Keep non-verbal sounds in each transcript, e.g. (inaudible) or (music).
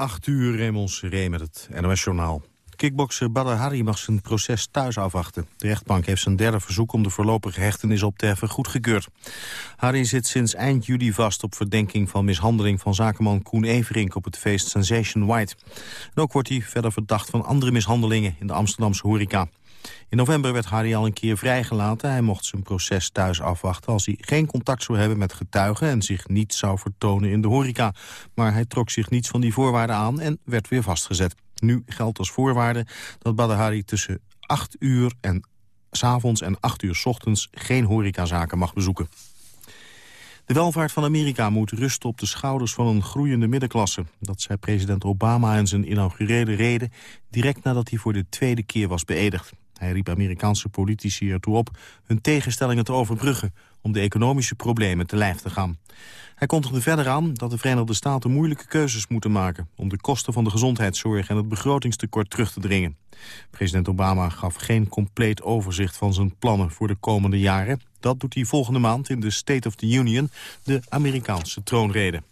8 uur, Raymond Seré met het NOS-journaal. Kickbokser Badr Hari mag zijn proces thuis afwachten. De rechtbank heeft zijn derde verzoek om de voorlopige hechtenis op te heffen goedgekeurd. Hari zit sinds eind juli vast op verdenking van mishandeling van zakenman Koen Everink op het feest Sensation White. En ook wordt hij verder verdacht van andere mishandelingen in de Amsterdamse horeca. In november werd Harry al een keer vrijgelaten. Hij mocht zijn proces thuis afwachten als hij geen contact zou hebben met getuigen... en zich niet zou vertonen in de horeca. Maar hij trok zich niets van die voorwaarden aan en werd weer vastgezet. Nu geldt als voorwaarde dat Badr Hari tussen 8 uur en s avonds en 8 uur s ochtends geen horecazaken mag bezoeken. De welvaart van Amerika moet rusten op de schouders van een groeiende middenklasse. Dat zei president Obama in zijn inaugurele reden... direct nadat hij voor de tweede keer was beëdigd. Hij riep Amerikaanse politici ertoe op hun tegenstellingen te overbruggen... om de economische problemen te lijf te gaan. Hij kondigde verder aan dat de Verenigde Staten moeilijke keuzes moeten maken... om de kosten van de gezondheidszorg en het begrotingstekort terug te dringen. President Obama gaf geen compleet overzicht van zijn plannen voor de komende jaren. Dat doet hij volgende maand in de State of the Union, de Amerikaanse troonrede.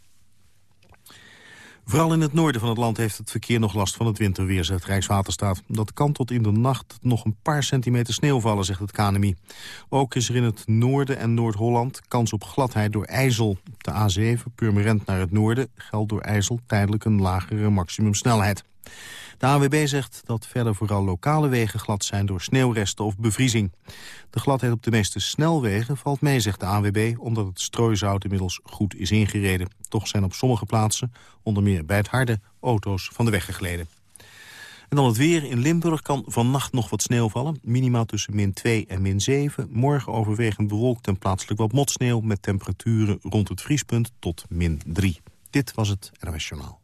Vooral in het noorden van het land heeft het verkeer nog last van het winterweer, zegt Rijkswaterstaat. Dat kan tot in de nacht nog een paar centimeter sneeuw vallen, zegt het KNMI. Ook is er in het noorden en Noord-Holland kans op gladheid door ijzel. Op de A7, Purmerend naar het noorden, geldt door ijzel tijdelijk een lagere maximumsnelheid. De AWB zegt dat verder vooral lokale wegen glad zijn door sneeuwresten of bevriezing. De gladheid op de meeste snelwegen valt mee, zegt de AWB, omdat het strooizout inmiddels goed is ingereden. Toch zijn op sommige plaatsen, onder meer bij het harde, auto's van de weg gegleden. En dan het weer. In Limburg kan vannacht nog wat sneeuw vallen. Minimaal tussen min 2 en min 7. Morgen overwegend bewolkt en plaatselijk wat motsneeuw... met temperaturen rond het vriespunt tot min 3. Dit was het NOS Journaal.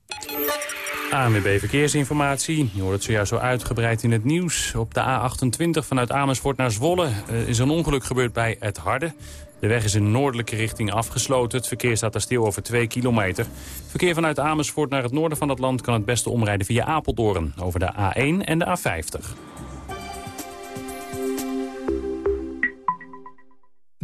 ANWB Verkeersinformatie. Je hoort het zojuist zo uitgebreid in het nieuws. Op de A28 vanuit Amersfoort naar Zwolle uh, is een ongeluk gebeurd bij Het Harde. De weg is in noordelijke richting afgesloten. Het verkeer staat daar stil over 2 kilometer. Verkeer vanuit Amersfoort naar het noorden van het land... kan het beste omrijden via Apeldoorn over de A1 en de A50.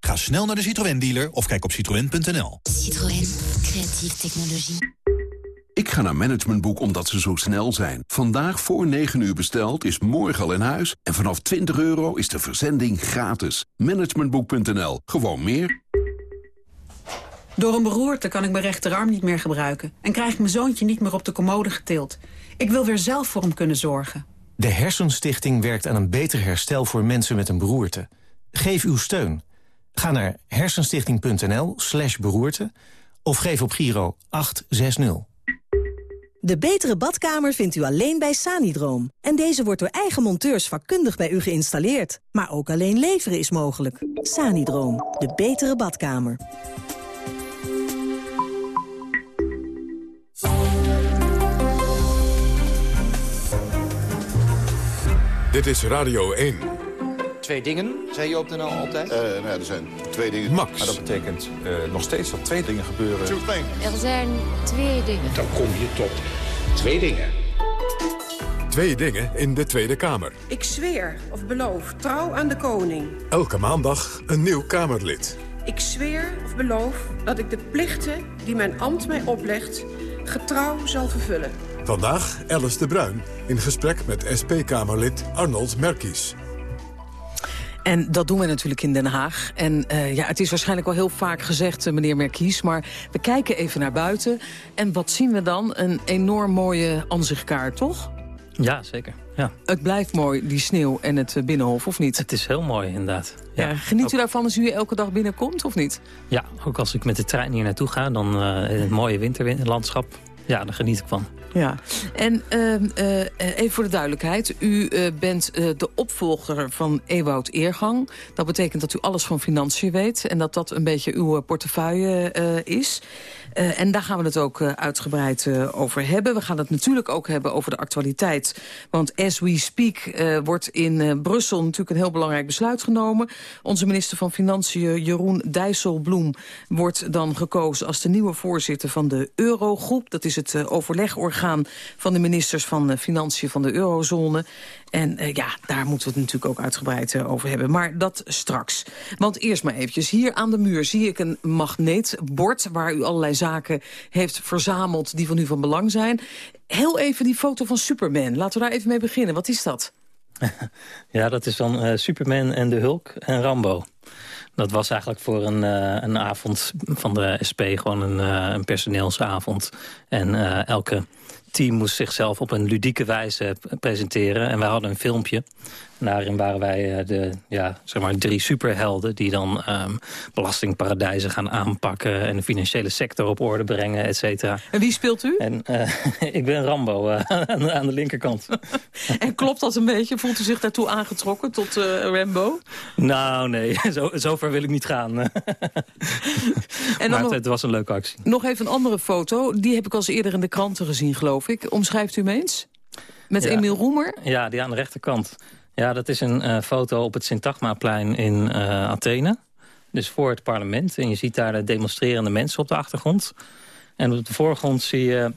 Ga snel naar de Citroën dealer of kijk op citroën.nl. Citroën, creatieve technologie. Ik ga naar Managementboek omdat ze zo snel zijn. Vandaag voor 9 uur besteld is morgen al in huis. En vanaf 20 euro is de verzending gratis. Managementboek.nl. Gewoon meer. Door een beroerte kan ik mijn rechterarm niet meer gebruiken... en krijg ik mijn zoontje niet meer op de commode getild. Ik wil weer zelf voor hem kunnen zorgen. De Hersenstichting werkt aan een beter herstel voor mensen met een beroerte. Geef uw steun. Ga naar hersenstichting.nl slash beroerte... of geef op Giro 860. De betere badkamer vindt u alleen bij Sanidroom. En deze wordt door eigen monteurs vakkundig bij u geïnstalleerd. Maar ook alleen leveren is mogelijk. Sanidroom, de betere badkamer. Dit is Radio 1. Twee dingen, zei je op de NL altijd? Uh, nou ja, er zijn twee dingen. Max. Maar dat betekent uh, nog steeds dat twee dingen gebeuren. Er zijn twee dingen. Dan kom je tot twee dingen. Twee dingen in de Tweede Kamer. Ik zweer of beloof trouw aan de koning. Elke maandag een nieuw Kamerlid. Ik zweer of beloof dat ik de plichten die mijn ambt mij oplegt... getrouw zal vervullen. Vandaag Alice de Bruin in gesprek met SP-Kamerlid Arnold Merkies. En dat doen we natuurlijk in Den Haag. En uh, ja, het is waarschijnlijk al heel vaak gezegd, uh, meneer Merkies... maar we kijken even naar buiten. En wat zien we dan? Een enorm mooie ansichtkaart, toch? Ja, zeker. Ja. Het blijft mooi, die sneeuw en het binnenhof, of niet? Het is heel mooi, inderdaad. Ja. ja geniet ook... u daarvan als u elke dag binnenkomt, of niet? Ja, ook als ik met de trein hier naartoe ga... dan uh, het mooie winterlandschap ja, daar geniet ik van. Ja, en ehm, eh, even voor de duidelijkheid. U eh, bent eh, de opvolger van Ewout Eergang. Dat betekent dat u alles van financiën weet... en dat dat een beetje uw portefeuille is. Uh, en daar gaan we het ook uh, uitgebreid uh, over hebben. We gaan het natuurlijk ook hebben over de actualiteit. Want as we speak wordt in Brussel natuurlijk een heel belangrijk besluit genomen. Onze minister van Financiën, Jeroen Dijsselbloem... wordt dan gekozen als de nieuwe voorzitter van de Eurogroep. Dat is het overlegorgaan van de ministers van Financiën van de Eurozone. En uh, ja, daar moeten we het natuurlijk ook uitgebreid uh, over hebben. Maar dat straks. Want eerst maar eventjes. Hier aan de muur zie ik een magneetbord... waar u allerlei zaken heeft verzameld die van u van belang zijn. Heel even die foto van Superman. Laten we daar even mee beginnen. Wat is dat? (laughs) ja, dat is dan uh, Superman en de Hulk en Rambo. Dat was eigenlijk voor een, een avond van de SP gewoon een, een personeelsavond. En elke team moest zichzelf op een ludieke wijze presenteren. En wij hadden een filmpje. daarin waren wij eh, de ja, zeg maar drie superhelden... die dan um, belastingparadijzen gaan aanpakken... en de financiële sector op orde brengen, et cetera. En wie speelt u? En, uh, (laughs) ik ben Rambo (laughs) uh, aan de linkerkant. (laughs) en klopt dat een beetje? Voelt u zich daartoe aangetrokken tot Rambo? Nou, nee. Zo, zover wil ik niet gaan. en maar het, het was een leuke actie. Nog even een andere foto. Die heb ik al eens eerder in de kranten gezien, geloof ik. Omschrijft u hem eens? Met ja, Emiel Roemer? Ja, die aan de rechterkant. Ja, dat is een uh, foto op het Syntagmaplein in uh, Athene. Dus voor het parlement. En je ziet daar de demonstrerende mensen op de achtergrond. En op de voorgrond zie je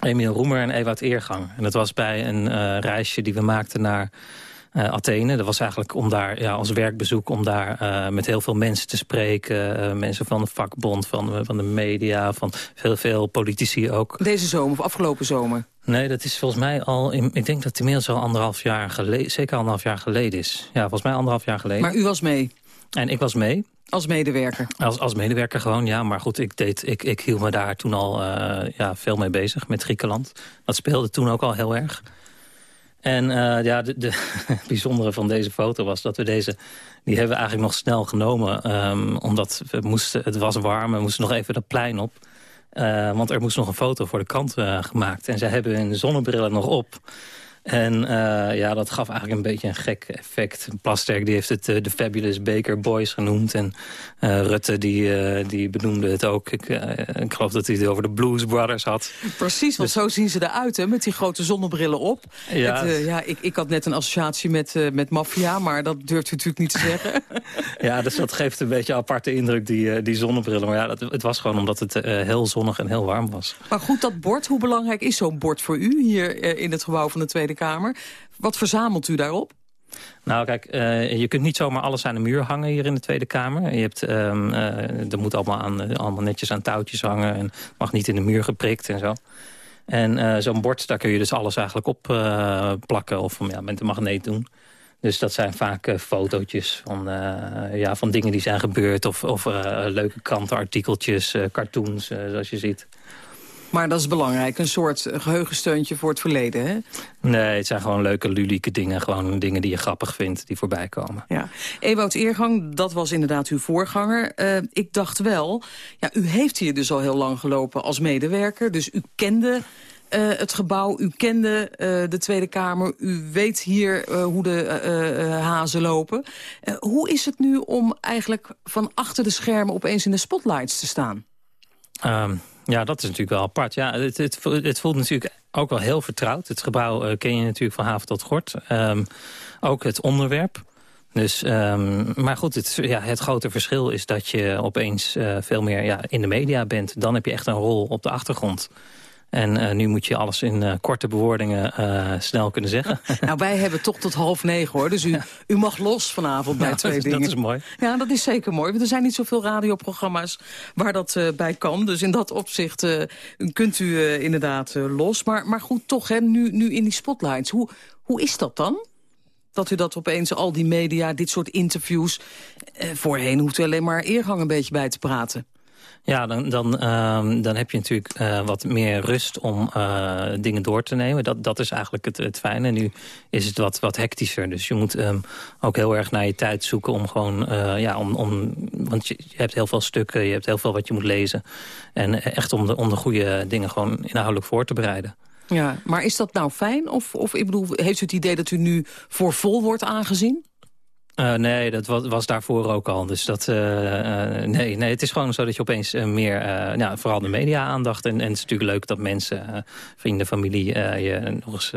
Emiel Roemer en Ewout Eergang. En dat was bij een uh, reisje die we maakten naar uh, Athene. Dat was eigenlijk om daar ja, als werkbezoek om daar uh, met heel veel mensen te spreken. Uh, mensen van de vakbond, van, van de media, van veel, veel politici ook. Deze zomer of afgelopen zomer? Nee, dat is volgens mij al, in, ik denk dat het inmiddels al anderhalf jaar geleden, zeker anderhalf jaar geleden is. Ja, volgens mij anderhalf jaar geleden. Maar u was mee? En ik was mee. Als medewerker? Als, als medewerker gewoon, ja. Maar goed, ik, deed, ik, ik hield me daar toen al ja, veel mee bezig met Griekenland. Dat speelde toen ook al heel erg. En uh, ja, de, de (laughs) bijzondere van deze foto was dat we deze... die hebben we eigenlijk nog snel genomen. Um, omdat we moesten, het was warm, we moesten nog even dat plein op. Uh, want er moest nog een foto voor de krant uh, gemaakt. En zij hebben hun zonnebrillen nog op. En uh, ja, dat gaf eigenlijk een beetje een gek effect. Plasterk die heeft het uh, de Fabulous Baker Boys genoemd. En uh, Rutte die, die benoemde het ook. Ik, ik geloof dat hij het over de Blues Brothers had. Precies, want dus... zo zien ze eruit, hè, met die grote zonnebrillen op. Ja, het, ja ik, ik had net een associatie met, met maffia, maar dat durft u natuurlijk niet te zeggen. (laughs) (laughs) ja, dus dat geeft een beetje een aparte indruk, die, die zonnebrillen. Maar ja, dat, het was gewoon omdat het heel zonnig en heel warm was. Maar goed, dat bord, hoe belangrijk is zo'n bord voor u hier in het gebouw van de Tweede Kamer. Wat verzamelt u daarop? Nou, kijk, uh, je kunt niet zomaar alles aan de muur hangen hier in de Tweede Kamer. Je hebt, um, uh, er moet allemaal, aan, allemaal netjes aan touwtjes hangen en mag niet in de muur geprikt en zo. En zo'n bord, daar kun je dus alles eigenlijk op plakken of ja, met een magneet doen. Dus dat zijn vaak fotootjes van, ja, van dingen die zijn gebeurd... of, of leuke krantenartikeltjes, cartoons, zoals je ziet. Maar dat is belangrijk, een soort geheugensteuntje voor het verleden, hè? Nee, het zijn gewoon leuke, ludieke dingen. Gewoon dingen die je grappig vindt, die voorbij komen. Ja. Ewout Eergang, dat was inderdaad uw voorganger. Uh, ik dacht wel, ja, u heeft hier dus al heel lang gelopen als medewerker. Dus u kende uh, het gebouw, u kende uh, de Tweede Kamer. U weet hier hoe de hazen lopen. hoe is het nu om eigenlijk van achter de schermen opeens in de spotlights te staan? Um, ja, dat is natuurlijk wel apart. Ja, het, het, het voelt natuurlijk ook wel heel vertrouwd. Het gebouw uh, ken je natuurlijk van haven tot gort. Um, ook het onderwerp. Dus, um, maar goed, het, ja, het grote verschil is dat je opeens uh, veel meer ja, in de media bent. Dan heb je echt een rol op de achtergrond. En uh, nu moet je alles in uh, korte bewoordingen uh, snel kunnen zeggen. (laughs) Nou, wij hebben toch tot half negen, hoor. Dus u, u mag los vanavond bij twee dingen. Dat is mooi. Ja, dat is zeker mooi. Want er zijn niet zoveel radioprogramma's waar dat bij kan. Dus in dat opzicht kunt u inderdaad los. Maar, maar goed, toch, hè, nu, nu in die spotlights. Hoe, hoe is dat dan? dat u dat opeens, al die media, dit soort interviews... voorheen hoeft u alleen maar eergang een beetje bij te praten. Ja, dan, dan, ehm, dan heb je natuurlijk eh, wat meer rust om uh, dingen door te nemen. Dat, dat is eigenlijk het, het fijne. Nu is het wat, wat hectischer. Dus je moet um, ook heel erg naar je tijd zoeken om gewoon... Uh, ja, om, om, want je, je, hebt heel veel stukken, je hebt heel veel wat je moet lezen. En echt om de, om de goede dingen gewoon inhoudelijk voor te bereiden. Ja, maar is dat nou fijn? Of, of ik bedoel, heeft u het idee dat u nu voor vol wordt aangezien? Uh, nee, dat was, was, daarvoor ook al. Dus dat, uh, uh, nee, nee, het is gewoon zo dat je opeens meer, ja, vooral de media aandacht. En, en het is natuurlijk leuk dat mensen, vrienden, familie, je nog eens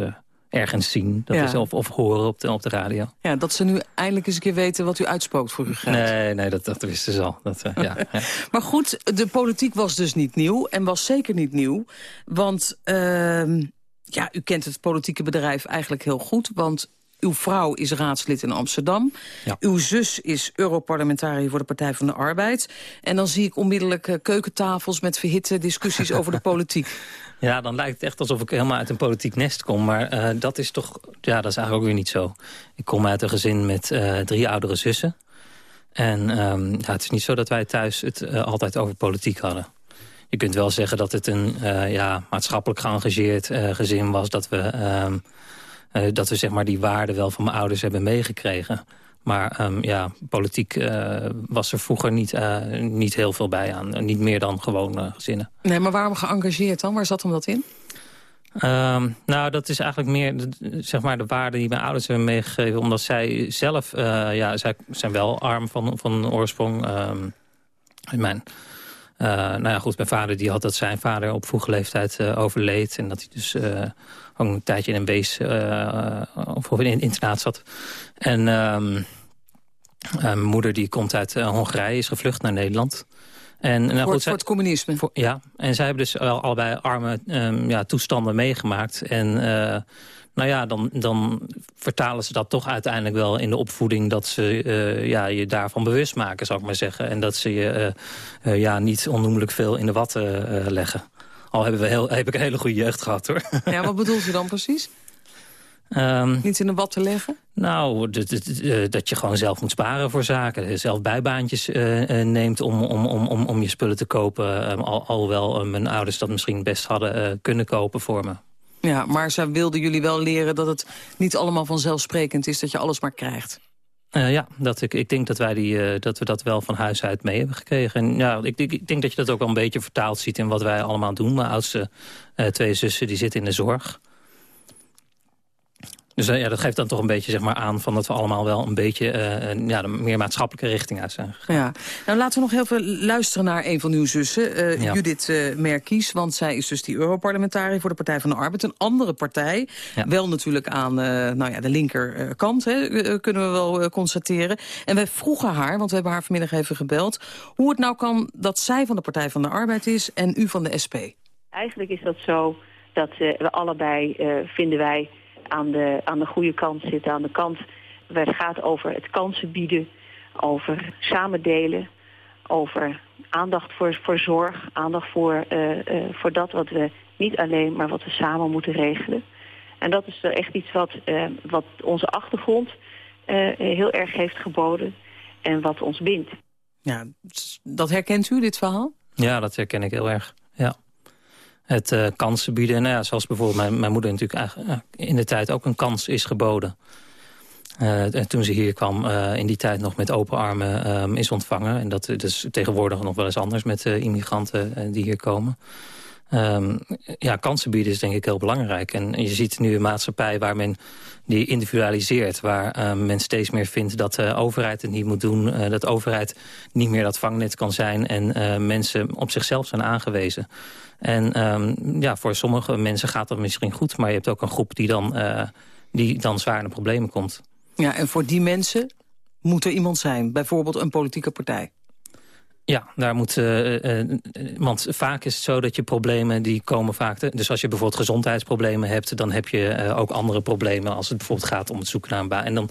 ergens zien. Dat ja. is, of, of horen op de, op de radio. Ja, dat ze nu eindelijk eens een keer weten wat u uitspookt voor uw geld. Nee, nee dat, dat wisten ze al. Dat, ja, (laughs) ja. maar goed, de politiek was dus niet nieuw. En was zeker niet nieuw. Want ehm, ja, u kent het politieke bedrijf eigenlijk heel goed. Want uw vrouw is raadslid in Amsterdam. Ja. Uw zus is Europarlementariër voor de Partij van de Arbeid. En dan zie ik onmiddellijk uh, keukentafels met verhitte discussies (laughs) over de politiek. Ja, dan lijkt het echt alsof ik helemaal uit een politiek nest kom. Maar uh, dat is toch, ja, dat is eigenlijk ook weer niet zo. Ik kom uit een gezin met uh, drie oudere zussen. En um, ja, het is niet zo dat wij thuis het altijd over politiek hadden. Je kunt wel zeggen dat het een ja, maatschappelijk geëngageerd gezin was. Dat we... Um, uh, dat we zeg maar, die waarden wel van mijn ouders hebben meegekregen. Maar um, ja, politiek uh, was er vroeger niet, uh, niet heel veel bij aan. Niet meer dan gewoon gezinnen. Nee, maar waarom geëngageerd dan? Waar zat hem dat in? Um, nou, dat is eigenlijk meer zeg maar, de waarden die mijn ouders hebben meegegeven. Omdat zij zelf, ja, zij zijn wel arm van, van oorsprong. Um, mijn nou ja, goed, mijn vader die had dat zijn vader op vroege leeftijd overleed. En dat hij dus ook een tijdje in een wees of in een internaat zat. En um, mijn moeder die komt uit Hongarije, is gevlucht naar Nederland. En, nou, voor, goed, voor het communisme? Voor, ja, en zij hebben dus al, allebei arme um, ja, toestanden meegemaakt. En nou ja, dan, dan vertalen ze dat toch uiteindelijk wel in de opvoeding... dat ze uh, ja, je daarvan bewust maken, zou ik maar zeggen. En dat ze je uh, uh, ja, niet onnoemelijk veel in de watten leggen. Al hebben we heel, heb ik een hele goede jeugd gehad, hoor. Ja, wat bedoelt u dan precies? Um, niet in de wat te leggen? Nou, dat je gewoon zelf moet sparen voor zaken. Zelf bijbaantjes uh, neemt om, om, om, om, om je spullen te kopen. Um, al, alhoewel mijn ouders dat misschien best hadden uh, kunnen kopen voor me. Ja, maar ze wilden jullie wel leren dat het niet allemaal vanzelfsprekend is... dat je alles maar krijgt. Uh, ja, dat ik, ik denk dat, wij die, uh, dat we dat wel van huis uit mee hebben gekregen. En ja, ik, ik, ik, denk dat je dat ook wel een beetje vertaald ziet in wat wij allemaal doen. Mijn oudste uh, twee zussen die zitten in de zorg. Dus uh, ja, dat geeft dan toch een beetje zeg maar, aan van dat we allemaal wel een beetje uh, ja, de meer maatschappelijke richting uit zijn gegaan. Ja. Nou, laten we nog heel veel luisteren naar een van uw zussen, uh, ja. Judith uh, Merkies. Want zij is dus die Europarlementariër voor de Partij van de Arbeid. Een andere partij, ja. wel natuurlijk aan nou ja, de linkerkant, hè, kunnen we wel constateren. En wij vroegen haar, want we hebben haar vanmiddag even gebeld... hoe het nou kan dat zij van de Partij van de Arbeid is en u van de SP. Eigenlijk is dat zo dat we allebei, vinden wij aan de, aan de goede kant zitten. Aan de kant waar het gaat over het kansen bieden, over samen delen, over aandacht voor, voor zorg, aandacht voor, uh, uh, voor dat wat we niet alleen, maar wat we samen moeten regelen. En dat is echt iets wat, uh, wat onze achtergrond heel erg heeft geboden en wat ons bindt. Ja, dat herkent u, dit verhaal? Ja, dat herken ik heel erg, ja het uh, kansen bieden. Nou ja, zoals bijvoorbeeld mijn, mijn moeder natuurlijk eigenlijk in de tijd ook een kans is geboden. Uh, toen ze hier kwam, in die tijd nog met open armen um, is ontvangen. En dat is tegenwoordig nog wel eens anders met immigranten die hier komen. Um, ja, kansen bieden is denk ik heel belangrijk. En je ziet nu een maatschappij waar men die individualiseert. Waar uh, men steeds meer vindt dat de overheid het niet moet doen. Uh, dat de overheid niet meer dat vangnet kan zijn. En uh, mensen op zichzelf zijn aangewezen. En um, ja, voor sommige mensen gaat dat misschien goed. Maar je hebt ook een groep die dan, die dan zwaar in de problemen komt. Ja, en voor die mensen moet er iemand zijn. Bijvoorbeeld een politieke partij. Ja, daar moet, uh, want vaak is het zo dat je problemen die komen vaak... Te, dus als je bijvoorbeeld gezondheidsproblemen hebt... dan heb je ook andere problemen als het bijvoorbeeld gaat om het zoeken naar een baan. En dan,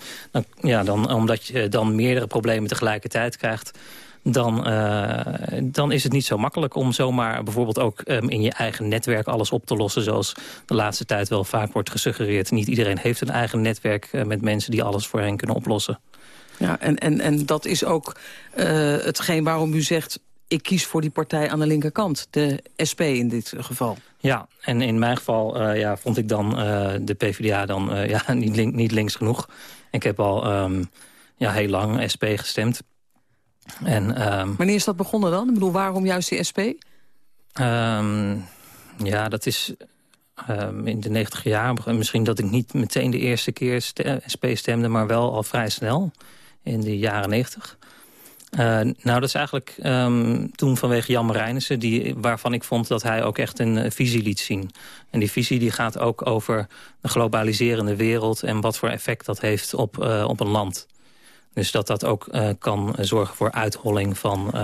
ja, dan, omdat je dan meerdere problemen tegelijkertijd krijgt... Dan, dan is het niet zo makkelijk om zomaar bijvoorbeeld ook um, in je eigen netwerk alles op te lossen. Zoals de laatste tijd wel vaak wordt gesuggereerd. Niet iedereen heeft een eigen netwerk met mensen die alles voor hen kunnen oplossen. Ja, en, en, en dat is ook uh, hetgeen waarom u zegt... ik kies voor die partij aan de linkerkant. De SP in dit geval. Ja, en in mijn geval uh, ja, vond ik dan uh, de PvdA dan ja, (laughs) niet, link, niet links genoeg. Ik heb al um, ja, heel lang SP gestemd. En, um, Wanneer is dat begonnen dan? Ik bedoel, waarom juist die SP? Um, ja, dat is in de negentig jaar. Misschien dat ik niet meteen de eerste keer SP stemde... maar wel al vrij snel, in de jaren negentig. Uh, nou, dat is eigenlijk um, toen vanwege Jan Marijnissen... Die, waarvan ik vond dat hij ook echt een uh, visie liet zien. En die visie die gaat ook over de globaliserende wereld... en wat voor effect dat heeft op, uh, op een land. Dus dat dat ook kan zorgen voor uitholling van,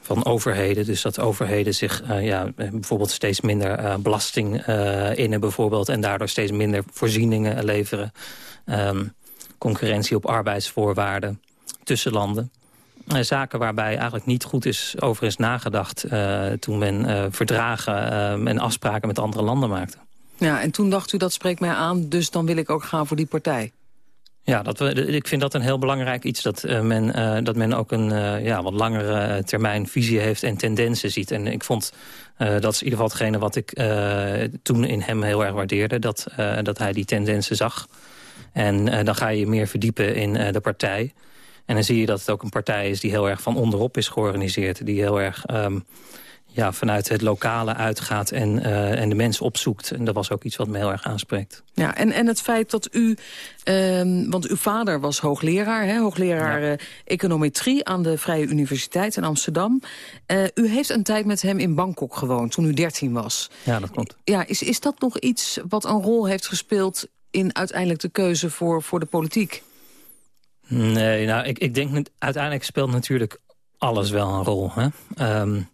van overheden. Dus dat overheden zich ja, bijvoorbeeld steeds minder belasting innen... bijvoorbeeld, en daardoor steeds minder voorzieningen leveren. Um, concurrentie op arbeidsvoorwaarden tussen landen. Uh, zaken waarbij eigenlijk niet goed is over is nagedacht... Uh, toen men uh, verdragen en afspraken met andere landen maakte. Ja, en toen dacht u dat spreekt mij aan, dus dan wil ik ook gaan voor die partij. Ja, dat we, ik vind dat een heel belangrijk iets. Dat, men, dat men ook een ja, wat langere termijn visie heeft en tendensen ziet. En ik vond, dat is in ieder geval hetgene wat ik toen in hem heel erg waardeerde. Dat, dat hij die tendensen zag. En dan ga je meer verdiepen in de partij... En dan zie je dat het ook een partij is die heel erg van onderop is georganiseerd. Die heel erg um, ja, vanuit het lokale uitgaat en, uh, en de mens opzoekt. En dat was ook iets wat me heel erg aanspreekt. Ja, en, en het feit dat u, um, want uw vader was hoogleraar, hè, hoogleraar ja. uh, econometrie aan de Vrije Universiteit in Amsterdam. Uh, u heeft een tijd met hem in Bangkok gewoond, toen u 13 was. Ja, dat klopt. Ja, is, is dat nog iets wat een rol heeft gespeeld in uiteindelijk de keuze voor, voor de politiek? Nee, nou, ik, ik denk uiteindelijk speelt natuurlijk alles wel een rol. Hè? Um,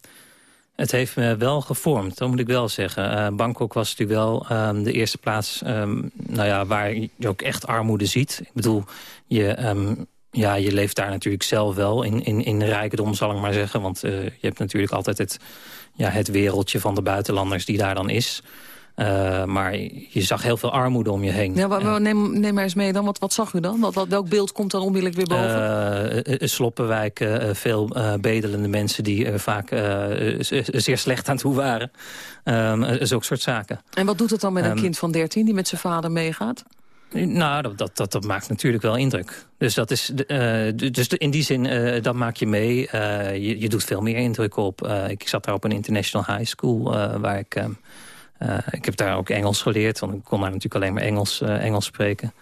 het heeft me wel gevormd, dat moet ik wel zeggen. Uh, Bangkok was natuurlijk wel um, de eerste plaats um, nou ja, waar je ook echt armoede ziet. Ik bedoel, je, ja, je leeft daar natuurlijk zelf wel in, in, in rijkdom, zal ik maar zeggen. Want uh, je hebt natuurlijk altijd het, ja, het wereldje van de buitenlanders die daar dan is. Uh, maar je zag heel veel armoede om je heen. Ja, wat, neem, neem maar eens mee dan. Wat, wat zag u dan? Wat, wat, welk beeld komt dan onmiddellijk weer boven? Uh, sloppenwijken, uh, veel bedelende mensen die vaak zeer slecht aan toe waren. Um, zulke soort zaken. En wat doet het dan met een um, kind van 13 die met zijn vader meegaat? Nou, dat, dat, dat, dat, maakt natuurlijk wel indruk. Dus, dat is, uh, dus in die zin, uh, dat maak je mee. Uh, je, je doet veel meer indruk op. ik zat daar op een international high school waar ik... Uh, ik heb daar ook Engels geleerd, want ik kon daar natuurlijk alleen maar Engels, uh, Engels spreken.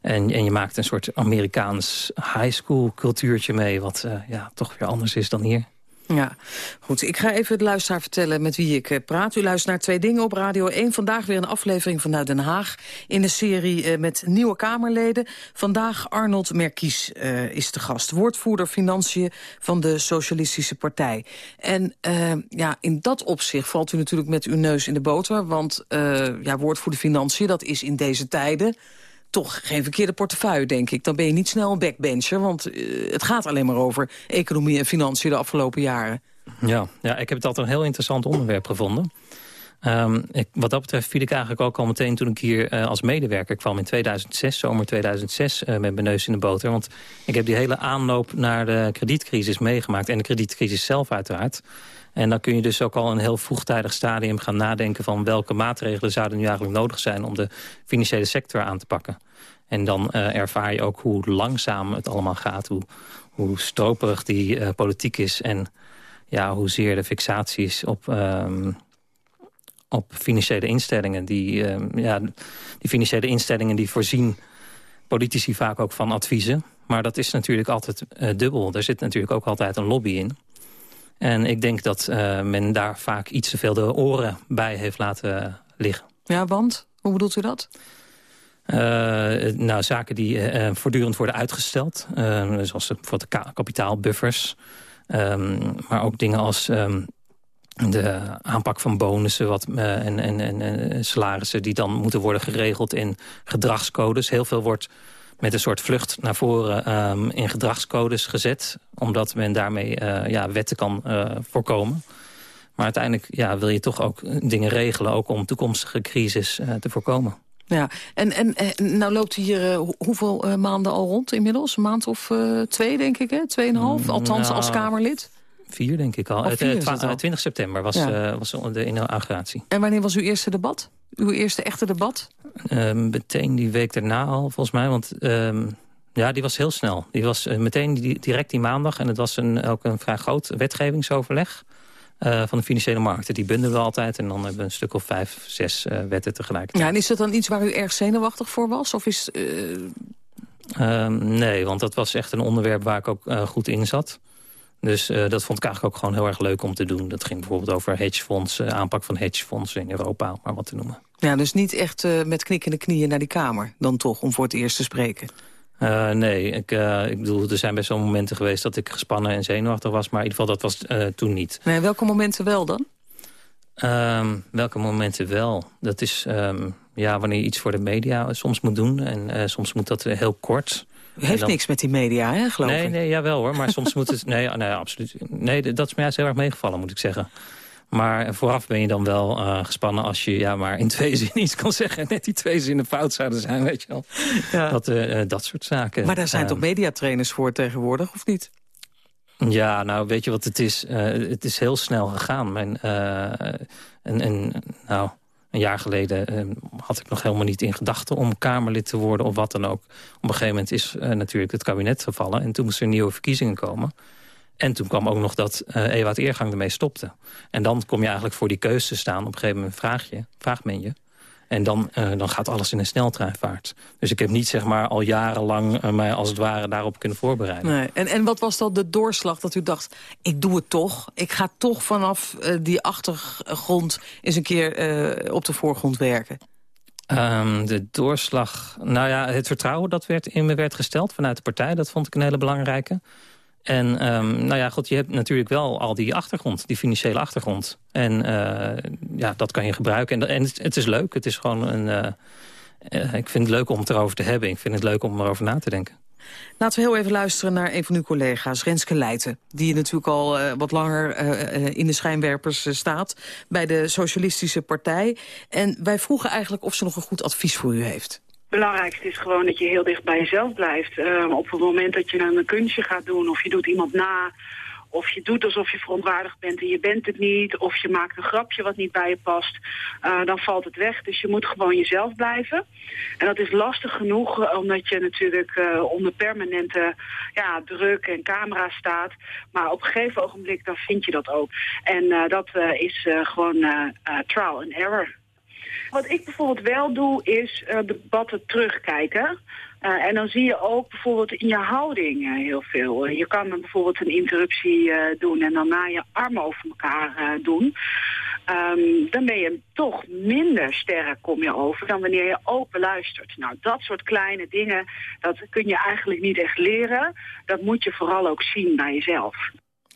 En, en je maakt een soort Amerikaans high school cultuurtje mee... wat uh, ja, toch weer anders is dan hier. Ja, goed. Ik ga even de luisteraar vertellen met wie ik praat. U luistert naar Twee Dingen op Radio 1. Vandaag weer een aflevering vanuit Den Haag... in de serie uh, met nieuwe Kamerleden. Vandaag Arnold Merkies uh, is de gast. Woordvoerder Financiën van de Socialistische Partij. En uh, ja, in dat opzicht valt u natuurlijk met uw neus in de boter. Want ja, woordvoerder Financiën, dat is in deze tijden toch geen verkeerde portefeuille, denk ik. Dan ben je niet snel een backbencher, want uh, het gaat alleen maar over economie en financiën de afgelopen jaren. Ja, ja ik heb altijd een heel interessant onderwerp gevonden. Um, ik, wat dat betreft viel ik eigenlijk ook al meteen toen ik hier uh, als medewerker kwam in 2006, zomer 2006, uh, met mijn neus in de boter. Want ik heb die hele aanloop naar de kredietcrisis meegemaakt en de kredietcrisis zelf uiteraard. En dan kun je dus ook al een heel vroegtijdig stadium gaan nadenken... van welke maatregelen zouden nu eigenlijk nodig zijn... om de financiële sector aan te pakken. En dan uh, ervaar je ook hoe langzaam het allemaal gaat. Hoe, stroperig die uh, politiek is. En ja, hoezeer de fixatie is op, um, op financiële instellingen. Die, um, ja, die financiële instellingen die voorzien politici vaak ook van adviezen. Maar dat is natuurlijk altijd uh, dubbel. Er zit natuurlijk ook altijd een lobby in. En ik denk dat men daar vaak iets te veel de oren bij heeft laten liggen. Ja, want? Hoe bedoelt u dat? Uh, nou, zaken die uh, voortdurend worden uitgesteld. zoals bijvoorbeeld de kapitaalbuffers. Um, maar ook dingen als um, de aanpak van bonussen wat, en, en, en salarissen... die dan moeten worden geregeld in gedragscodes. Heel veel wordt met een soort vlucht naar voren in gedragscodes gezet. Omdat men daarmee ja, wetten kan voorkomen. Maar uiteindelijk ja, wil je toch ook dingen regelen... ook om toekomstige crisis te voorkomen. Ja, en, en, nou loopt hier hoeveel maanden al rond inmiddels? Een maand of twee, denk ik, hè? Tweeënhalf? Althans, nou, als Kamerlid? Vier, denk ik al. Eh, het al. eh, 20 september was, Ja. eh, was de inauguratie. En wanneer was uw eerste debat? Uw eerste echte debat? Ehm, meteen die week daarna al, volgens mij. Want ehm, ja, die was heel snel. Die was eh, meteen die, direct die maandag. En het was een, ook een vrij groot wetgevingsoverleg eh, van de financiële markten. Die bundelen we altijd. En dan hebben we een stuk of vijf, zes eh, wetten tegelijkertijd. Ja, en is dat dan iets waar u erg zenuwachtig voor was? Of is... eh, Ehm, nee, want dat was echt een onderwerp waar ik ook goed in zat. Dus dat vond ik eigenlijk ook gewoon heel erg leuk om te doen. Dat ging bijvoorbeeld over hedgefondsen, aanpak van hedgefondsen in Europa, om maar wat te noemen. ja, dus niet echt met knikkende knieën naar die Kamer dan toch, om voor het eerst te spreken? Eh, nee, ik, eh, ik bedoel, er zijn best wel momenten geweest dat ik gespannen en zenuwachtig was. Maar in ieder geval, dat was eh, toen niet. Nee, welke momenten wel dan? Ehm, welke momenten wel? Dat is ehm, ja, wanneer je iets voor de media soms moet doen. En soms moet dat heel kort. U heeft dan- niks met die media, hè, geloof nee, ik? Nee, jawel hoor. Maar soms moet het... (laughs) Nee, nee, absoluut. Nee, dat is me juist heel erg meegevallen, moet ik zeggen. Maar vooraf ben je dan wel eh, gespannen als je ja, maar in twee (laughs) zinnen iets kan zeggen... en net die twee zinnen fout zouden zijn, weet je wel. Ja. Dat, eh, eh, dat soort zaken. Maar daar zijn toch mediatrainers voor tegenwoordig, of niet? Ja, nou, weet je wat het is? Het is heel snel gegaan. Mijn, een, nou, een jaar geleden had ik nog helemaal niet in gedachten... om Kamerlid te worden of wat dan ook. Op een gegeven moment is natuurlijk het kabinet gevallen... en toen moesten er nieuwe verkiezingen komen. En toen kwam ook nog dat eh Ewout Eergang ermee stopte. En dan kom je eigenlijk voor die keuze te staan. Op een gegeven moment vraag, je, vraagt men je... En dan, eh, dan gaat alles in een sneltreinvaart. Dus ik heb niet zeg maar, al jarenlang eh, mij als het ware daarop kunnen voorbereiden. Nee. En, en wat was dan de doorslag dat u dacht... ik doe het toch, ik ga toch vanaf die achtergrond... eens een keer op de voorgrond werken? Ehm, de doorslag... Nou ja, het vertrouwen dat werd in me werd gesteld vanuit de partij... dat vond ik een hele belangrijke. En um, nou ja, goed, je hebt natuurlijk wel al die achtergrond, die financiële achtergrond. En uh, ja, dat kan je gebruiken. En, en het, is leuk, het is gewoon een... Uh, uh, ik vind het leuk om het erover te hebben. Ik vind het leuk om erover na te denken. Laten we heel even luisteren naar een van uw collega's, Renske Leijten. Die natuurlijk al wat langer in de schijnwerpers staat bij de Socialistische Partij. En wij vroegen eigenlijk of ze nog een goed advies voor u heeft. Belangrijkste is gewoon dat je heel dicht bij jezelf blijft. Uh, op het moment dat je een kunstje gaat doen of je doet iemand na... of je doet alsof je verontwaardigd bent en je bent het niet... of je maakt een grapje wat niet bij je past, uh, dan valt het weg. Dus je moet gewoon jezelf blijven. En dat is lastig genoeg, uh, omdat je natuurlijk onder permanente ja, druk en camera staat. Maar op een gegeven ogenblik dan vind je dat ook. En dat is gewoon trial and error. Wat ik bijvoorbeeld wel doe, is uh, debatten terugkijken. Uh, en dan zie je ook bijvoorbeeld in je houding uh, heel veel. je kan bijvoorbeeld een interruptie doen en daarna je armen over elkaar doen. Um, dan ben je toch minder sterk, kom je over, dan wanneer je open luistert. Nou, dat soort kleine dingen, dat kun je eigenlijk niet echt leren. Dat moet je vooral ook zien bij jezelf.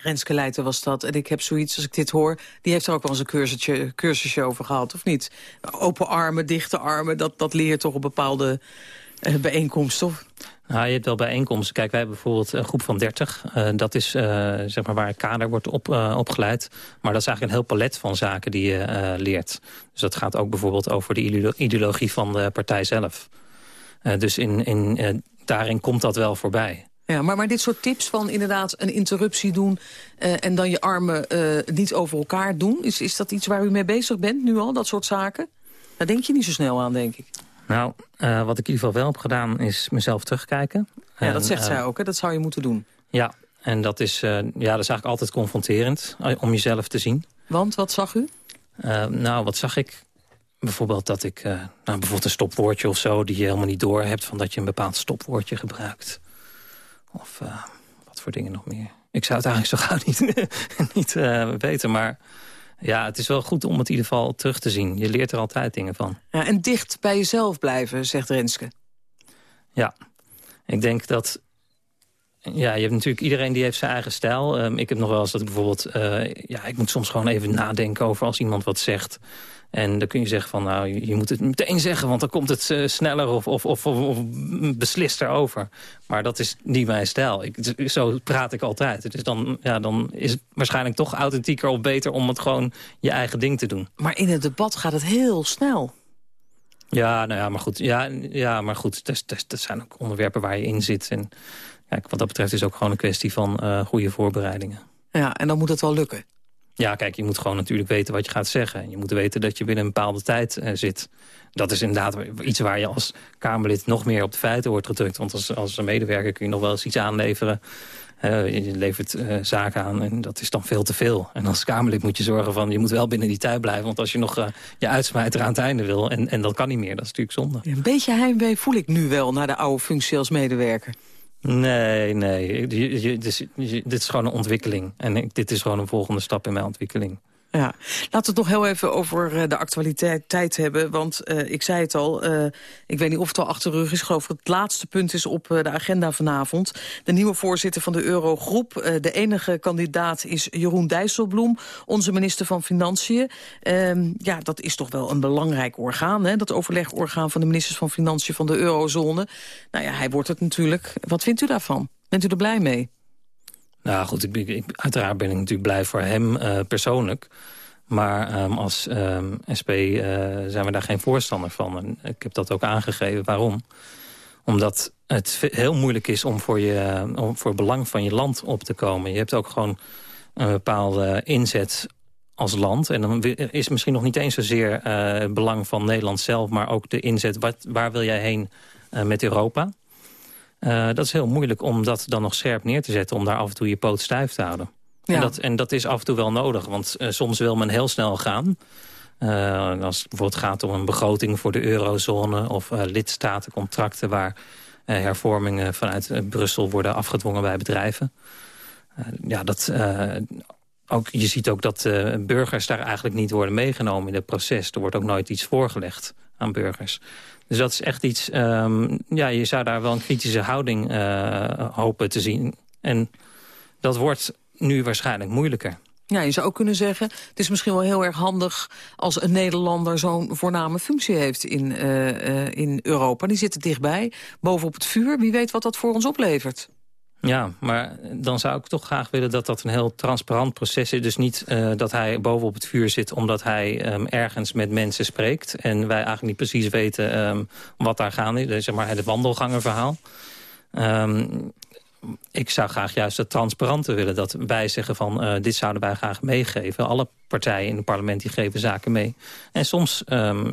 Renske was dat. En ik heb zoiets, als ik dit hoor... die heeft er ook wel eens een cursusje, cursusje over gehad, of niet? Open armen, dichte armen, dat, dat leer je toch op bepaalde uh, bijeenkomsten, of? Nou, je hebt wel bijeenkomsten. Kijk, wij hebben bijvoorbeeld een groep van 30. Uh, dat is uh, zeg maar waar een kader wordt op, opgeleid. Maar dat is eigenlijk een heel palet van zaken die je leert. Dus dat gaat ook bijvoorbeeld over de ideologie van de partij zelf. dus in, in, daarin komt dat wel voorbij. Ja, maar, maar dit soort tips van inderdaad een interruptie doen... Uh, en dan je armen uh, niet over elkaar doen... Is, is dat iets waar u mee bezig bent nu al, dat soort zaken? Daar denk je niet zo snel aan, denk ik. Nou, uh, wat ik in ieder geval wel heb gedaan is mezelf terugkijken. Ja, en, dat zegt zij ook, hè? dat zou je moeten doen. Ja, en dat is, ja, dat is eigenlijk altijd confronterend om jezelf te zien. Want, wat zag u? nou, wat zag ik? Bijvoorbeeld dat ik, nou, bijvoorbeeld een stopwoordje of zo... die je helemaal niet door hebt van dat je een bepaald stopwoordje gebruikt. Of uh, wat voor dingen nog meer. Ik zou het eigenlijk zo gauw (laughs) niet, niet uh, weten, maar ja, het is wel goed om het in ieder geval terug te zien. Je leert er altijd dingen van. Ja, en dicht bij jezelf blijven, zegt Renske. Ja, ik denk dat... Ja, je hebt natuurlijk iedereen die heeft zijn eigen stijl. Um, ik heb nog wel eens dat ik bijvoorbeeld... Uh, ja, ik moet soms gewoon even nadenken over als iemand wat zegt. En dan kun je zeggen van, nou, je, moet het meteen zeggen... want dan komt het uh, sneller of, of, of, of, beslist erover. Maar dat is niet mijn stijl. Ik, zo praat ik altijd. Dus dan, ja, dan is het waarschijnlijk toch authentieker of beter... om het gewoon je eigen ding te doen. Maar in het debat gaat het heel snel. Ja, nou ja, maar goed. Ja, ja maar goed, dat, dat, dat zijn ook onderwerpen waar je in zit. En kijk, wat dat betreft is ook gewoon een kwestie van uh, goede voorbereidingen. Ja, en dan moet het wel lukken. Ja, kijk, je moet gewoon natuurlijk weten wat je gaat zeggen. Je moet weten dat je binnen een bepaalde tijd uh, zit. Dat is inderdaad iets waar je als Kamerlid nog meer op de feiten wordt gedrukt. Want als, als medewerker kun je nog wel eens iets aanleveren. Uh, je levert uh, zaken aan en dat is dan veel te veel. En als Kamerlid moet je zorgen van, je moet wel binnen die tijd blijven. Want als je nog uh, je uitsmijter aan het einde wil, en, en dat kan niet meer, dat is natuurlijk zonde. Een beetje heimwee voel ik nu wel naar de oude functie als medewerker. Nee, nee. Dit, is, je, dit is gewoon een ontwikkeling. En ik, dit is gewoon een volgende stap in mijn ontwikkeling. Ja, laten we het nog heel even over uh, de actualiteit hebben. Want uh, ik zei het al, uh, ik weet niet of het al achter de rug is. Ik geloof het laatste punt is op de agenda vanavond. De nieuwe voorzitter van de Eurogroep. de enige kandidaat is Jeroen Dijsselbloem, onze minister van Financiën. Ehm, ja, dat is toch wel een belangrijk orgaan, hè? dat overlegorgaan van de ministers van Financiën van de eurozone. Nou ja, hij wordt het natuurlijk. Wat vindt u daarvan? Bent u er blij mee? Nou goed, ik, uiteraard ben ik natuurlijk blij voor hem uh, persoonlijk. Maar um, als um, SP uh, zijn we daar geen voorstander van. En ik heb dat ook aangegeven. Waarom? Omdat het heel moeilijk is om voor, je, om voor het belang van je land op te komen. Je hebt ook gewoon een bepaalde inzet als land. En dan is misschien nog niet eens zozeer het belang van Nederland zelf... maar ook de inzet, wat, waar wil jij heen met Europa? Uh, dat is heel moeilijk om dat dan nog scherp neer te zetten... om daar af en toe je poot stijf te houden. Ja. En, dat, en dat is af en toe wel nodig, want uh, soms wil men heel snel gaan. Uh, als het bijvoorbeeld gaat om een begroting voor de eurozone... of lidstatencontracten waar hervormingen vanuit Brussel worden afgedwongen bij bedrijven. ja, dat, ook, je ziet ook dat burgers daar eigenlijk niet worden meegenomen in het proces. Er wordt ook nooit iets voorgelegd aan burgers. Dus dat is echt iets... Um, ja, je zou daar wel een kritische houding uh, hopen te zien. En dat wordt nu waarschijnlijk moeilijker. Ja, je zou ook kunnen zeggen, het is misschien wel heel erg handig... als een Nederlander zo'n voorname functie heeft in, uh, uh, in Europa. Die zitten dichtbij, bovenop het vuur. Wie weet wat dat voor ons oplevert. Ja, maar dan zou ik toch graag willen dat dat een heel transparant proces is. Dus niet uh, dat hij bovenop het vuur zit omdat hij um, ergens met mensen spreekt. En wij eigenlijk niet precies weten um, wat daar gaande is. Zeg maar het wandelgangerverhaal. Um, ik zou graag juist het transparante willen. Dat wij zeggen van uh, dit zouden wij graag meegeven. Alle partijen in het parlement die geven zaken mee. En soms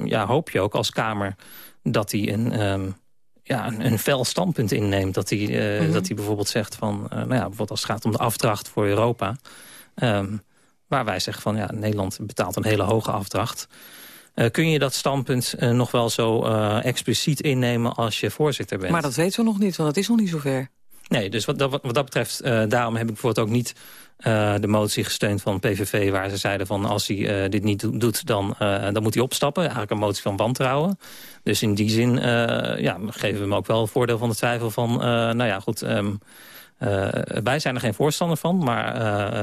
ja, hoop je ook als Kamer dat hij een ja, een, een fel standpunt inneemt. Dat hij, uh, mm -hmm. dat hij bijvoorbeeld zegt van... Uh, nou ja, bijvoorbeeld als het gaat om de afdracht voor Europa... Um, waar wij zeggen van ja, Nederland betaalt een hele hoge afdracht. Uh, kun je dat standpunt nog wel zo expliciet innemen als je voorzitter bent? Maar dat weten we nog niet, want het is nog niet zover. Nee, dus wat, wat, wat dat betreft, daarom heb ik bijvoorbeeld ook niet uh, de motie gesteund van PVV... waar ze zeiden van als hij uh, dit niet doet, dan, dan moet hij opstappen. Eigenlijk een motie van wantrouwen. Dus in die zin ja, geven we hem ook wel het voordeel van de twijfel van... nou ja, goed... Uh, wij zijn er geen voorstander van, maar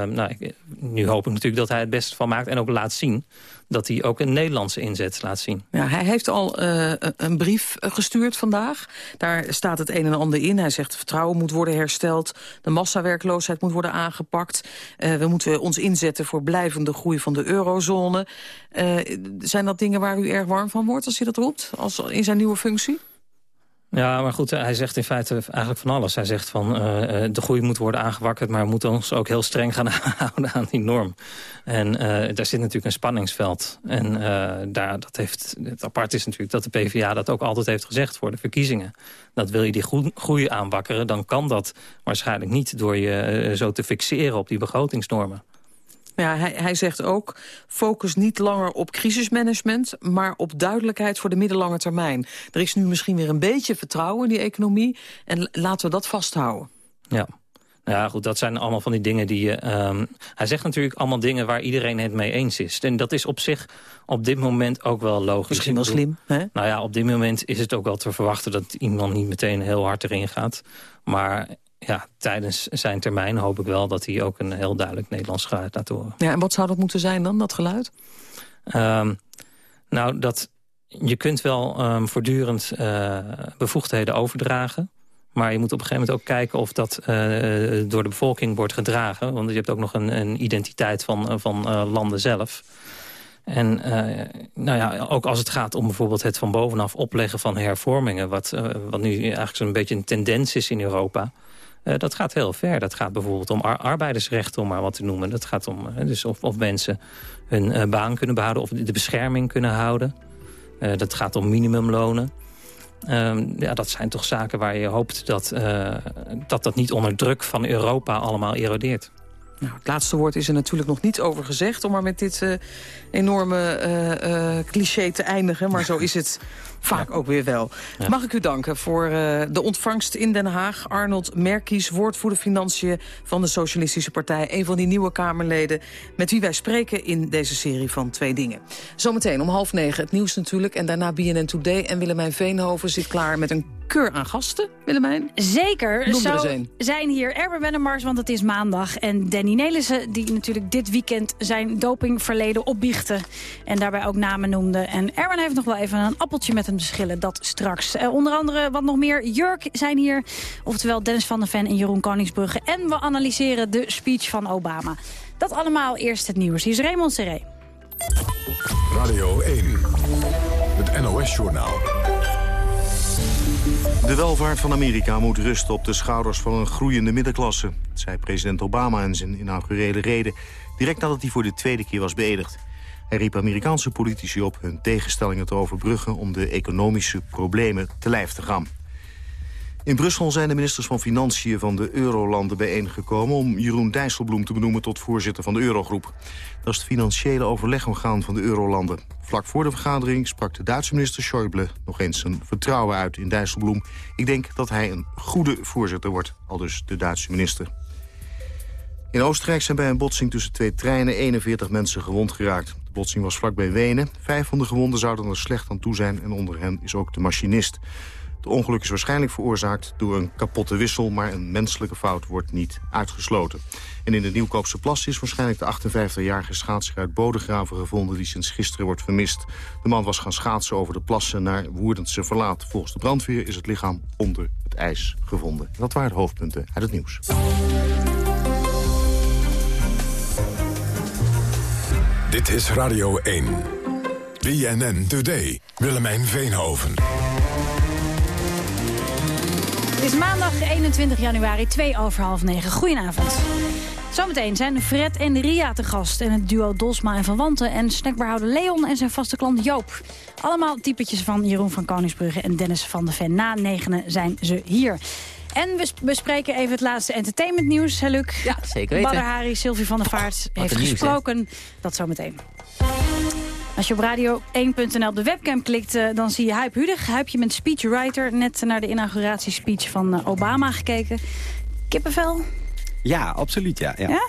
nou, ik, nu hoop ik natuurlijk dat hij het beste van maakt... en ook laat zien dat hij ook een Nederlandse inzet laat zien. Ja, hij heeft al uh, een brief gestuurd vandaag. Daar staat het een en ander in. Hij zegt vertrouwen moet worden hersteld. De massawerkloosheid moet worden aangepakt. we moeten ons inzetten voor blijvende groei van de eurozone. zijn dat dingen waar u erg warm van wordt als hij dat roept? Als, in zijn nieuwe functie? Ja, maar goed, hij zegt in feite eigenlijk van alles. Hij zegt van uh, de groei moet worden aangewakkerd... maar we moeten ons ook heel streng gaan (laughs) houden aan die norm. En uh, daar zit natuurlijk een spanningsveld. En daar, dat heeft, het apart is natuurlijk dat de PvdA dat ook altijd heeft gezegd... voor de verkiezingen. Dat wil je die groei aanwakkeren, dan kan dat waarschijnlijk niet... door je zo te fixeren op die begrotingsnormen. Ja, hij, hij zegt ook, focus niet langer op crisismanagement... maar op duidelijkheid voor de middellange termijn. Er is nu misschien weer een beetje vertrouwen in die economie... en laten we dat vasthouden. Ja. Ja, goed, dat zijn allemaal van die dingen die je... Um, hij zegt natuurlijk allemaal dingen waar iedereen het mee eens is. En dat is op zich op dit moment ook wel logisch. Misschien wel slim, hè? Nou ja, op dit moment is het ook wel te verwachten... dat iemand niet meteen heel hard erin gaat. Maar ja, tijdens zijn termijn hoop ik wel dat hij ook een heel duidelijk Nederlands geluid laat horen. Ja, en wat zou dat moeten zijn dan, dat geluid? Um, nou, dat, je kunt wel um, voortdurend uh, bevoegdheden overdragen. Maar je moet op een gegeven moment ook kijken of dat uh, door de bevolking wordt gedragen. Want je hebt ook nog een, een identiteit van, van uh, landen zelf. En nou ja, ook als het gaat om bijvoorbeeld het van bovenaf opleggen van hervormingen... wat, wat nu eigenlijk zo'n beetje een tendens is in Europa... Uh, dat gaat heel ver. Dat gaat bijvoorbeeld om ar arbeidersrechten, om maar wat te noemen. Dat gaat om uh, dus of, of mensen hun uh, baan kunnen behouden... of de bescherming kunnen houden. dat gaat om minimumlonen. Um, ja, dat zijn toch zaken waar je hoopt dat, dat dat niet onder druk van Europa allemaal erodeert. Nou, het laatste woord is er natuurlijk nog niet over gezegd... om maar met dit enorme cliché te eindigen. Maar zo is het vaak ook weer wel. Mag ik u danken voor de ontvangst in Den Haag. Arnold Merkies, woordvoerder financiën van de Socialistische Partij. Een van die nieuwe Kamerleden met wie wij spreken in deze serie van Twee Dingen. Zometeen om half negen het nieuws natuurlijk. En daarna BNN Today. En Willemijn Veenhoven zit klaar met een keur aan gasten, Willemijn. Zeker. Zo een. zijn hier Erben Wennemars, want het is maandag. En Danny Nelissen, die natuurlijk dit weekend zijn dopingverleden opbiechten. En daarbij ook namen noemde. En Erben heeft nog wel even een appeltje met hem te schillen, dat straks. Uh, onder andere wat nog meer. Jurk zijn hier, oftewel Dennis van der Ven en Jeroen Koningsbrugge. En we analyseren de speech van Obama. Dat allemaal eerst het nieuws. Hier is Raymond Seré. Radio 1, het NOS-journaal. De welvaart van Amerika moet rusten op de schouders van een groeiende middenklasse. Dat zei president Obama in zijn inaugurele reden... direct nadat hij voor de tweede keer was beëdigd. Hij riep Amerikaanse politici op hun tegenstellingen te overbruggen... om de economische problemen te lijf te gaan. In Brussel zijn de ministers van Financiën van de Eurolanden bijeengekomen... om Jeroen Dijsselbloem te benoemen tot voorzitter van de Eurogroep. Dat is het financiële overlegorgaan van de Eurolanden. Vlak voor de vergadering sprak de Duitse minister Schäuble nog eens zijn vertrouwen uit in Dijsselbloem. Ik denk dat hij een goede voorzitter wordt, al dus de Duitse minister. In Oostenrijk zijn bij een botsing tussen twee treinen 41 mensen gewond geraakt. Botsing was vlakbij Wenen. Vijf van de gewonden zouden er slecht aan toe zijn en onder hen is ook de machinist. Het ongeluk is waarschijnlijk veroorzaakt door een kapotte wissel... maar een menselijke fout wordt niet uitgesloten. En in de Nieuwkoopse plas is waarschijnlijk de 58-jarige schaatser uit Bodegraven gevonden... die sinds gisteren wordt vermist. De man was gaan schaatsen over de plassen naar Woerdense Verlaat. Volgens de brandweer is het lichaam onder het ijs gevonden. Dat waren de hoofdpunten uit het nieuws. Dit is Radio 1. BNN Today. Willemijn Veenhoven. Het is maandag 21 januari, 2 over half 9. Goedenavond. Zometeen zijn Fred en Ria te gast en het duo Dosma en Van Wanten... en snackbarhouder Leon en zijn vaste klant Joop. Allemaal typetjes van Jeroen van Koningsbrugge en Dennis van de Ven. Na negenen zijn ze hier. En we bespreken even het laatste entertainmentnieuws, hè Luc? Ja, zeker weten. Badr Hari, Sylvie van der Vaart Oh, heeft nieuws, gesproken. Hè? Dat zometeen. Als je op radio1.nl op de webcam klikt, uh, dan zie je Huip Hudig. Huipje met speechwriter, net naar de inauguratiespeech van uh, Obama gekeken. Kippenvel? Ja, absoluut, ja. ja. ja?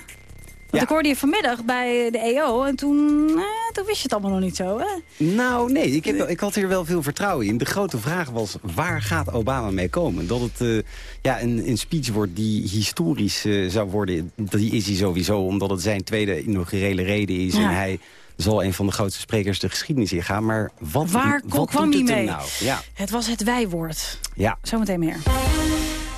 Want ik hoorde je vanmiddag bij de EO en toen, eh, toen wist je het allemaal nog niet zo, hè? Nou, nee, ik, heb, ik had hier wel veel vertrouwen in. De grote vraag was, waar gaat Obama mee komen? Dat het uh, ja, een, een speech wordt die historisch uh, zou worden, die is hij sowieso... omdat het zijn tweede inaugurele reden is ja. en hij zal een van de grootste sprekers de geschiedenis ingaan. Maar wat, waar wat kwam hij mee? nou? Ja. Het was het wijwoord. Ja. Zometeen meer.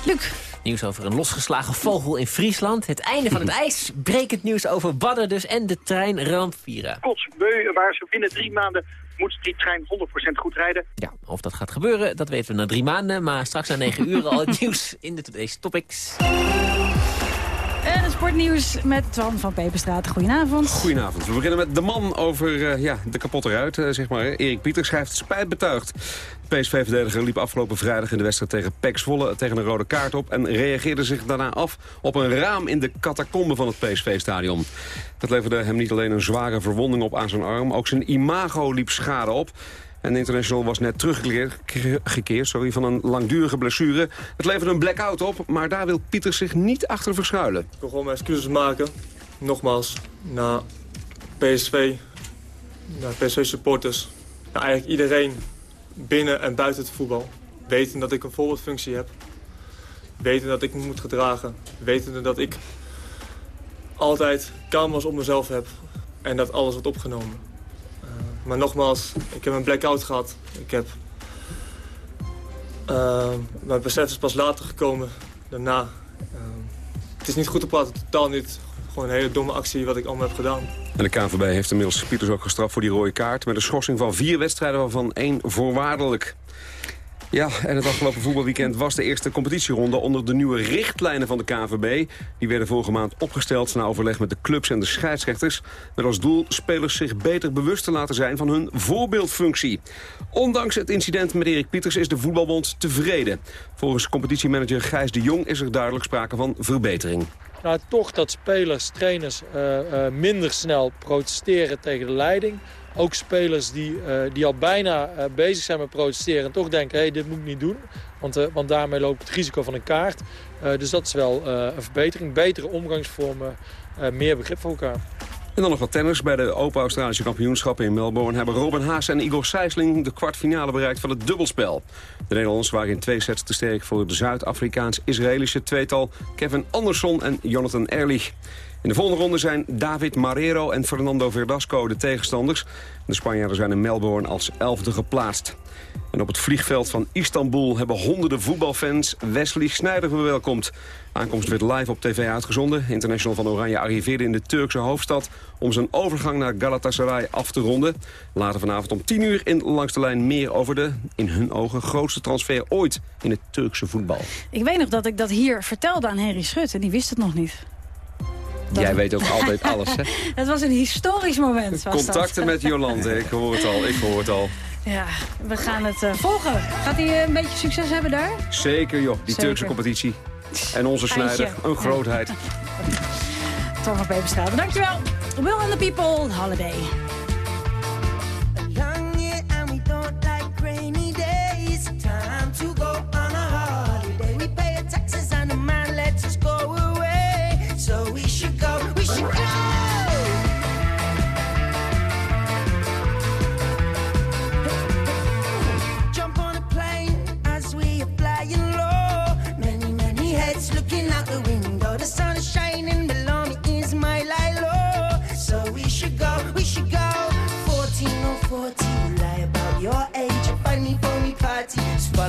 Luc. Nieuws over een losgeslagen vogel in Friesland. Het einde van het (laughs) ijs. Brekend nieuws over Badder dus en de trein Ramvira. Kotsbeu, waar ze binnen drie maanden moet die trein 100% goed rijden. Ja, of dat gaat gebeuren, dat weten we na drie maanden. Maar straks na negen uur al het (laughs) nieuws in de Today's Topics. En het sportnieuws met Twan van Peperstraat. Goedenavond. Goedenavond. We beginnen met de man over uh, ja, de kapotte ruit, uh, zeg maar. Erik Pieter schrijft spijt betuigd. De PSV-verdediger liep afgelopen vrijdag in de wedstrijd tegen PEC Zwolle tegen een rode kaart op... en reageerde zich daarna af op een raam in de catacombe van het PSV-stadion. Dat leverde hem niet alleen een zware verwonding op aan zijn arm... ook zijn imago liep schade op... En de International was net teruggekeerd sorry, van een langdurige blessure. Het leverde een blackout op, maar daar wil Pieter zich niet achter verschuilen. Ik wil gewoon mijn excuses maken. Nogmaals, naar PSV, naar PSV-supporters. Naar eigenlijk iedereen binnen en buiten het voetbal. Weten dat ik een voorbeeldfunctie heb. Weten dat ik me moet gedragen. Weten dat ik altijd camera's op mezelf heb. En dat alles wordt opgenomen. Maar nogmaals, ik heb een blackout gehad. Ik heb... Uh, mijn besef is pas later gekomen, daarna. Uh, het is niet goed te praten, totaal niet. Gewoon een hele domme actie wat ik allemaal heb gedaan. En de KNVB heeft inmiddels Pieters ook gestraft voor die rode kaart... met een schorsing van vier wedstrijden, waarvan één voorwaardelijk. Ja, en het afgelopen voetbalweekend was de eerste competitieronde... onder de nieuwe richtlijnen van de KVB. Die werden vorige maand opgesteld na overleg met de clubs en de scheidsrechters. Met als doel spelers zich beter bewust te laten zijn van hun voorbeeldfunctie. Ondanks het incident met Erik Pieters is de voetbalbond tevreden. Volgens competitiemanager Gijs de Jong is er duidelijk sprake van verbetering. Nou, toch dat spelers, trainers uh, uh, minder snel protesteren tegen de leiding. Ook spelers die, uh, die al bijna bezig zijn met protesteren en toch denken... hé, hey, dit moet ik niet doen, want, want daarmee loopt het risico van een kaart. dus dat is wel een verbetering. Betere omgangsvormen, meer begrip voor elkaar. En dan nog wat tennis. Bij de Open Australische kampioenschappen in Melbourne... hebben Robin Haas en Igor Sijsling de kwartfinale bereikt van het dubbelspel. De Nederlanders waren in twee sets te sterk voor de Zuid-Afrikaans-Israëlische tweetal... Kevin Anderson en Jonathan Erlich. In de volgende ronde zijn David Marrero en Fernando Verdasco de tegenstanders. De Spanjaarden zijn in Melbourne als elfde geplaatst. En op het vliegveld van Istanbul hebben honderden voetbalfans Wesley Sneijder verwelkomd. Aankomst werd live op tv uitgezonden. International van Oranje arriveerde in de Turkse hoofdstad... om zijn overgang naar Galatasaray af te ronden. Later vanavond om 10 uur in Langs de Lijn meer over de, in hun ogen, grootste transfer ooit in het Turkse voetbal. Ik weet nog dat ik dat hier vertelde aan Henry Schut en die wist het nog niet. Jij weet ook altijd (laughs) alles, hè? Het was een historisch moment. Contacten met Jolande, ik hoor het al, ik hoor het al. Ja, we gaan het uh, volgen. Gaat hij een beetje succes hebben daar? Zeker, joh. Die Zeker. Turkse competitie. En onze Snijder, een grootheid. (laughs) Toch nog even staan. Dankjewel. Will and the People, Holiday.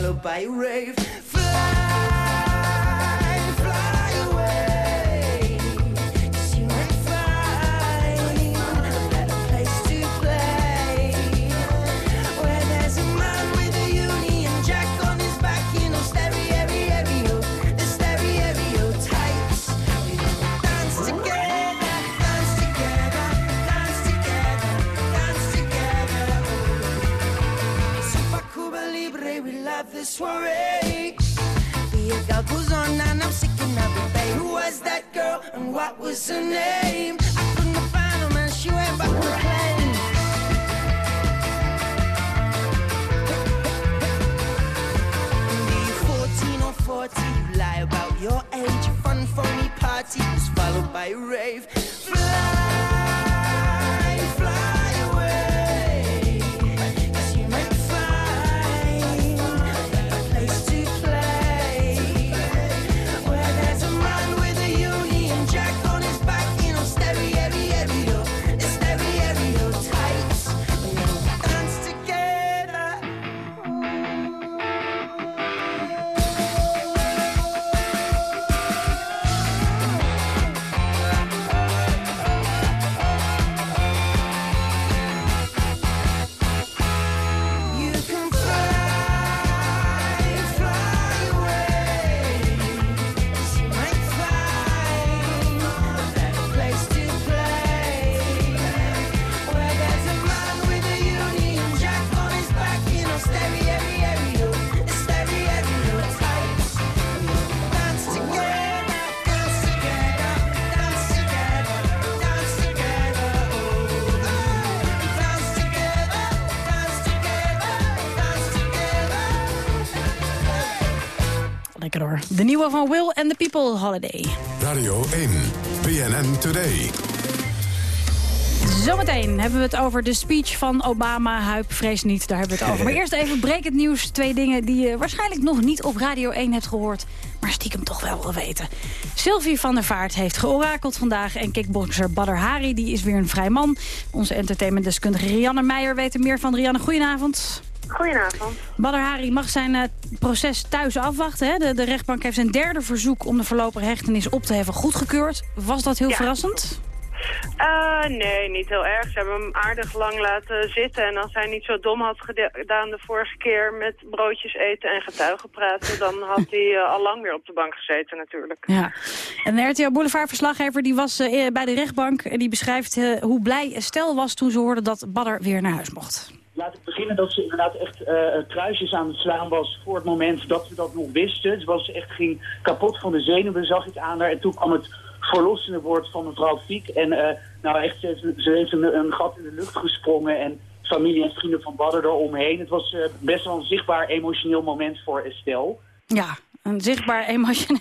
Followed by rave. Soiree. The girl goes on and I'm sick and of it, babe. Who was that girl and what was her name? I couldn't find her, man. She went back the plane. You 14 or 40, you lie about your age. Your fun, phony party was followed by a rave. Fly De nieuwe van Will and the People, Holiday. Radio 1, BNN Today. Zometeen hebben we het over de speech van Obama. Huip, vrees niet, daar hebben we het over. Maar (laughs) eerst even brekend nieuws. Twee dingen die je waarschijnlijk nog niet op Radio 1 hebt gehoord... maar stiekem toch wel wil weten. Sylvie van der Vaart heeft georakeld vandaag... en kickboxer Badr Hari die is weer een vrij man. Onze entertainmentdeskundige Rianne Meijer weet er meer van. Rianne, goedenavond. Goedenavond. Badr Hari mag zijn eh, proces thuis afwachten. Hè? De, de rechtbank heeft zijn derde verzoek om de voorlopige hechtenis op te heffen goedgekeurd. Was dat heel Ja. verrassend? Eh, nee, niet heel erg. Ze hebben hem aardig lang laten zitten. En als hij niet zo dom had gedaan de vorige keer met broodjes eten en getuigen praten... dan had hij eh, al lang weer op de bank gezeten natuurlijk. Ja. En de RTL Boulevard-verslaggever die was bij de rechtbank... en die beschrijft hoe blij Stel was toen ze hoorde dat Badder weer naar huis mocht. Dat ze inderdaad echt eh, kruisjes aan het slaan was voor het moment dat we dat nog wisten. Ze was echt ging kapot van de zenuwen, zag ik aan haar. En toen kwam het verlossende woord van mevrouw Fiek. En eh, nou echt, ze heeft, een gat in de lucht gesprongen en familie en vrienden van Badder eromheen. Het was eh, best wel een zichtbaar emotioneel moment voor Estelle. Ja, een zichtbaar emotioneel...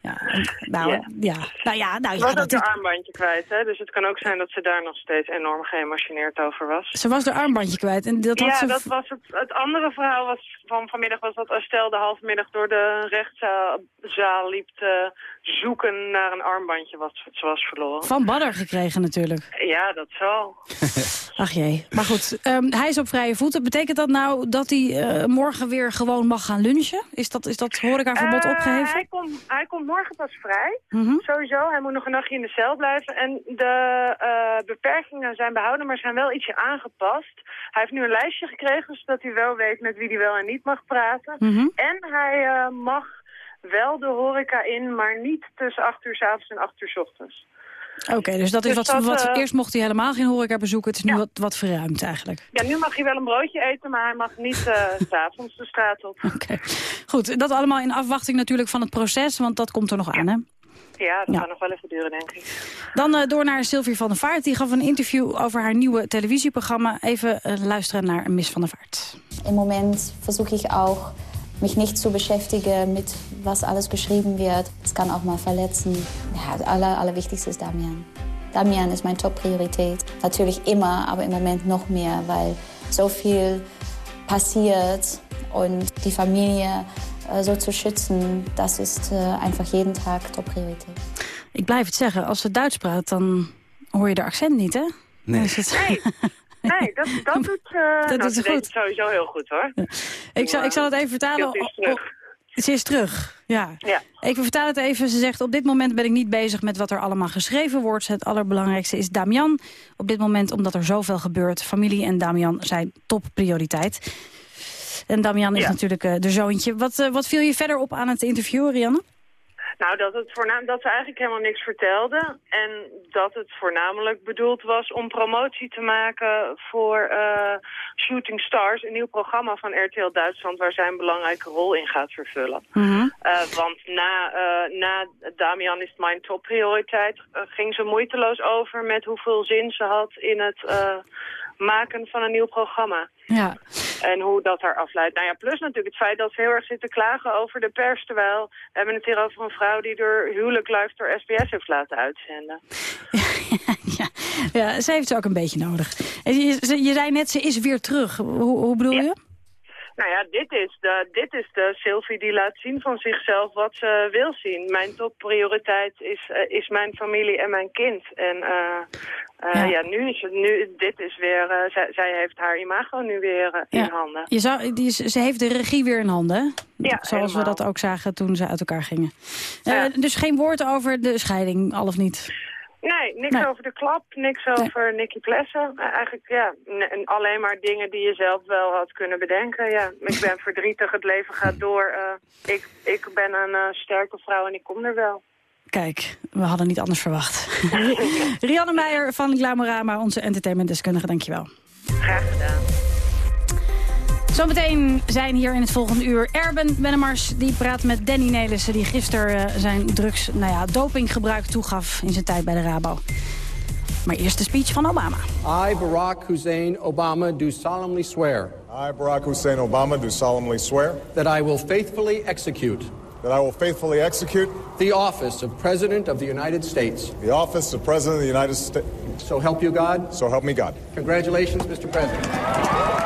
Ja, nou Ja. ja. Nou ja, nou Ze ja, was dat haar armbandje kwijt, hè? Dus het kan ook zijn dat ze daar nog steeds enorm geëmotioneerd over was. Ze was haar armbandje kwijt. En dat had ja, ze... dat was het. Het andere verhaal was van vanmiddag was dat Estelle de halfmiddag door de rechtszaal liep te zoeken naar een armbandje wat ze was verloren. Van Badder gekregen natuurlijk. Ja, dat zal. (laughs) Ach jee. Maar goed, ehm, hij is op vrije voeten. Betekent dat nou dat hij eh, morgen weer gewoon mag gaan lunchen? Is dat, is dat horecaverbod Eh, opgeheven? Hij komt, hij komt morgen pas vrij. Mhm. Sowieso, hij moet nog een nachtje in de cel blijven. En de eh, beperkingen zijn behouden, maar zijn wel ietsje aangepast. Hij heeft nu een lijstje gekregen, zodat hij wel weet met wie hij wel en niet mag praten. Mhm. En hij eh, mag wel de horeca in, maar niet tussen 8 uur s avonds en 8 uur s ochtends. Oké, dus dat is Dus wat, wat eh, eerst mocht hij helemaal geen horeca bezoeken. Het is nu wat, wat verruimd eigenlijk. Ja, nu mag hij wel een broodje eten, maar hij mag niet s (laughs) s'avonds de straat op. Goed, dat allemaal in afwachting natuurlijk van het proces, want dat komt er nog aan, hè? Ja, dat Ja. gaat nog wel even duren, denk ik. Dan eh, door naar Sylvie van der Vaart. Die gaf een interview over haar nieuwe televisieprogramma. Even eh, luisteren naar Miss van der Vaart. Im Moment versuche ich auch, mich nicht zu beschäftigen mit, was alles geschrieben wird. Es kann auch mal verletzen. Ja, das aller, Allerwichtigste ist Damian. Damian ist meine Top-Priorität. Natürlich immer, aber im Moment noch mehr, weil so viel passiert. Und die Familie äh, so zu schützen, das ist äh, einfach jeden Tag Top-Priorität. Ik blijf het zeggen, als ze Duits praat, dan hoor je de accent niet, hè? Nee. Is het- Nee, dat, dat (laughs) doet, eh Dat nou, doet ze goed. sowieso heel goed, hoor. ik, zal, ik zal het even vertalen. Ze is terug. Ze is terug, ja. Ja. Ik vertaal het even. Ze zegt, op dit moment ben ik niet bezig met wat er allemaal geschreven wordt. Het allerbelangrijkste is Damian. Op dit moment, omdat er zoveel gebeurt. Familie en Damian zijn topprioriteit. En Damian is Ja. natuurlijk eh, de zoontje. Wat, eh, wat viel je verder op aan het interview, Rianne? Nou, dat, het voornaam, dat ze eigenlijk helemaal niks vertelde. En dat het voornamelijk bedoeld was om promotie te maken voor eh, Shooting Stars. Een nieuw programma van RTL Duitsland waar zij een belangrijke rol in gaat vervullen. Eh, want na, na Damian is mijn topprioriteit ging ze moeiteloos over met hoeveel zin ze had in het maken van een nieuw programma. Ja. En hoe dat haar afleidt. Nou ja, plus natuurlijk het feit dat ze heel erg zit te klagen over de pers. Terwijl we hebben het hier over een vrouw die door huwelijk live door SBS heeft laten uitzenden. (laughs) Ja, ze heeft ze ook een beetje nodig. Je, je zei net, ze is weer terug. Hoe, hoe bedoel je? Nou ja, dit is, de, dit is de Sylvie die laat zien van zichzelf wat ze wil zien. Mijn topprioriteit is, eh, is mijn familie en mijn kind. En eh, eh, Ja. ja. nu is het, nu, dit is weer, zij, zij heeft haar imago nu weer in handen. Je zou, die, is- ze heeft de regie weer in handen? Ja, Zoals we dat ook zagen toen ze uit elkaar gingen. Dus geen woord over de scheiding, al of niet? Nee, niks Nee. over de klap, niks over Nicky Plessen. Eh, Eigenlijk, ja, alleen maar dingen die je zelf wel had kunnen bedenken. Ja, ik ben (laughs) verdrietig, het leven gaat door. eh, ik, ik ben een eh, sterke vrouw en ik kom er wel. Kijk, we hadden niet anders verwacht. (laughs) Rianne Meijer van Glamorama, onze entertainmentdeskundige, dankjewel. Graag gedaan. Zometeen zijn hier in het volgende uur Erben Wennemars. Die praat met Danny Nelissen, die gisteren eh, zijn drugs, nou ja, dopinggebruik toegaf in zijn tijd bij de Rabo. Maar eerst de speech van Obama. I, Barack Hussein Obama, do solemnly swear. I, Barack Hussein Obama, do solemnly swear. That I will faithfully execute. That I will faithfully execute. The office of President of the United States. The office of President of the United States. So help you God. So help me God. Congratulations, Mr. President.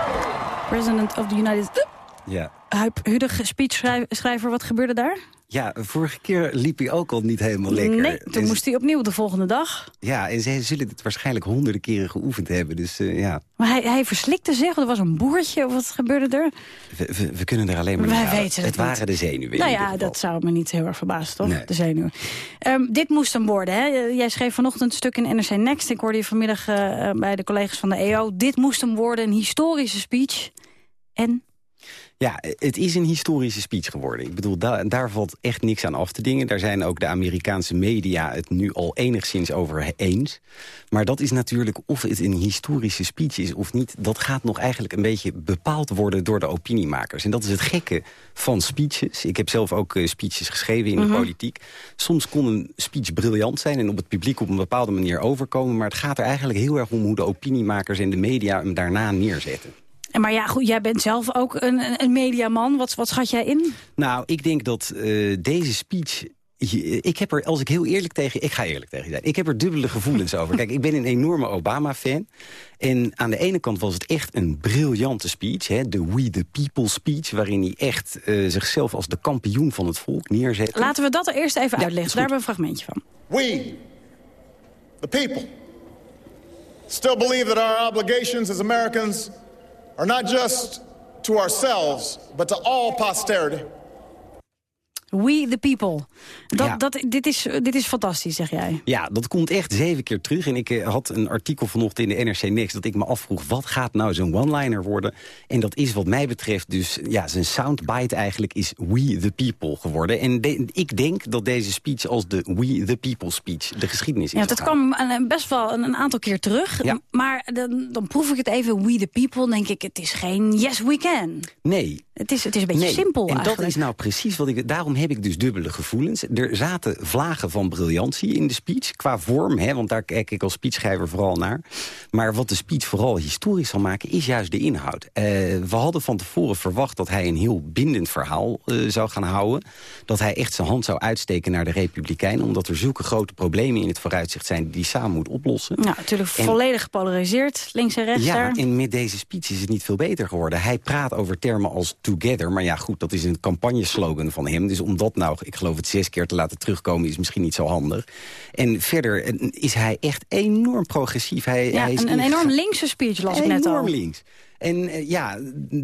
President of the United... Ja. Huip Hudig, speechschrijver, wat gebeurde daar? Ja, vorige keer liep hij ook al niet helemaal lekker. Nee, toen En- moest hij opnieuw de volgende dag. Ja, en ze zullen dit waarschijnlijk honderden keren geoefend hebben. Dus eh, ja, Maar hij, hij verslikte zich, er was een boertje, of wat gebeurde er? we, we, we kunnen er alleen maar Wij weten het Het waren de zenuwen. Nou ja, dat zou me niet heel erg verbazen, toch? Nee. De zenuwen. Ehm, dit moest hem worden, hè? Jij schreef vanochtend een stuk in NRC Next. Ik hoorde je vanmiddag eh, bij de collega's van de EO. Dit moest hem worden, een historische speech. En? Ja, het is een historische speech geworden. Ik bedoel, da- daar valt echt niks aan af te dingen. Daar zijn ook de Amerikaanse media het nu al enigszins over eens. Maar dat is natuurlijk, of het een historische speech is of niet... dat gaat nog eigenlijk een beetje bepaald worden door de opiniemakers. En dat is het gekke van speeches. Ik heb zelf ook eh, speeches geschreven in Mhm. de politiek. Soms kon een speech briljant zijn en op het publiek op een bepaalde manier overkomen... maar het gaat er eigenlijk heel erg om hoe de opiniemakers en de media hem daarna neerzetten. En Maar ja, goed, jij bent zelf ook een, een- een mediaman. Wat, wat schat jij in? Nou, ik denk dat eh, deze speech... Ik heb er, als ik heel eerlijk tegen... Ik ga eerlijk tegen je zijn. Ik heb er dubbele gevoelens over. (laughs) Kijk, ik ben een enorme Obama-fan. En aan de ene kant was het echt een briljante speech. Hè, de We the People speech. Waarin hij echt eh, zichzelf als de kampioen van het volk neerzette. Laten we dat er eerst even uitleggen. Daar hebben we een fragmentje van. We, the people, still believe that our obligations as Americans are not just to ourselves, but to all posterity. We the people. Dat, Ja. dat, dit, is, dit is fantastisch, zeg jij. Ja, dat komt echt zeven keer terug. En ik eh, had een artikel vanochtend in de NRC Next... dat ik me afvroeg, wat gaat nou zo'n one-liner worden? En dat is wat mij betreft dus... ja, zijn soundbite eigenlijk is We the People geworden. En de- ik denk dat deze speech als de We the People speech... de geschiedenis is Ja, dat gegaan. kwam eh, best wel een, een aantal keer terug. Ja. Maar dan, dan proef ik het even, we the people, denk ik, het is geen yes we can. Nee. Het is, het is een beetje Nee, simpel En eigenlijk. dat is nou precies wat ik... Daarom heb ik dus dubbele gevoelens. Er zaten vlagen van briljantie in de speech. Qua vorm, hè, want daar kijk ik als speechschrijver vooral naar. Maar wat de speech vooral historisch zal maken... is juist de inhoud. Eh, we hadden van tevoren verwacht dat hij een heel bindend verhaal eh, zou gaan houden. Dat hij echt zijn hand zou uitsteken naar de Republikeinen. Omdat er zulke grote problemen in het vooruitzicht zijn... die hij samen moet oplossen. Nou, natuurlijk En- volledig gepolariseerd, links en rechts ja, daar. en met deze speech is het niet veel beter geworden. Hij praat over termen als together. Maar ja, goed, dat is een campagneslogan van hem. Dus om dat nou, ik geloof het zes keer te laten terugkomen... is misschien niet zo handig. En verder eh, is hij echt enorm progressief. Hij, Ja, hij is een, enorm linkse speech las ik net al. Enorm links. En eh, ja,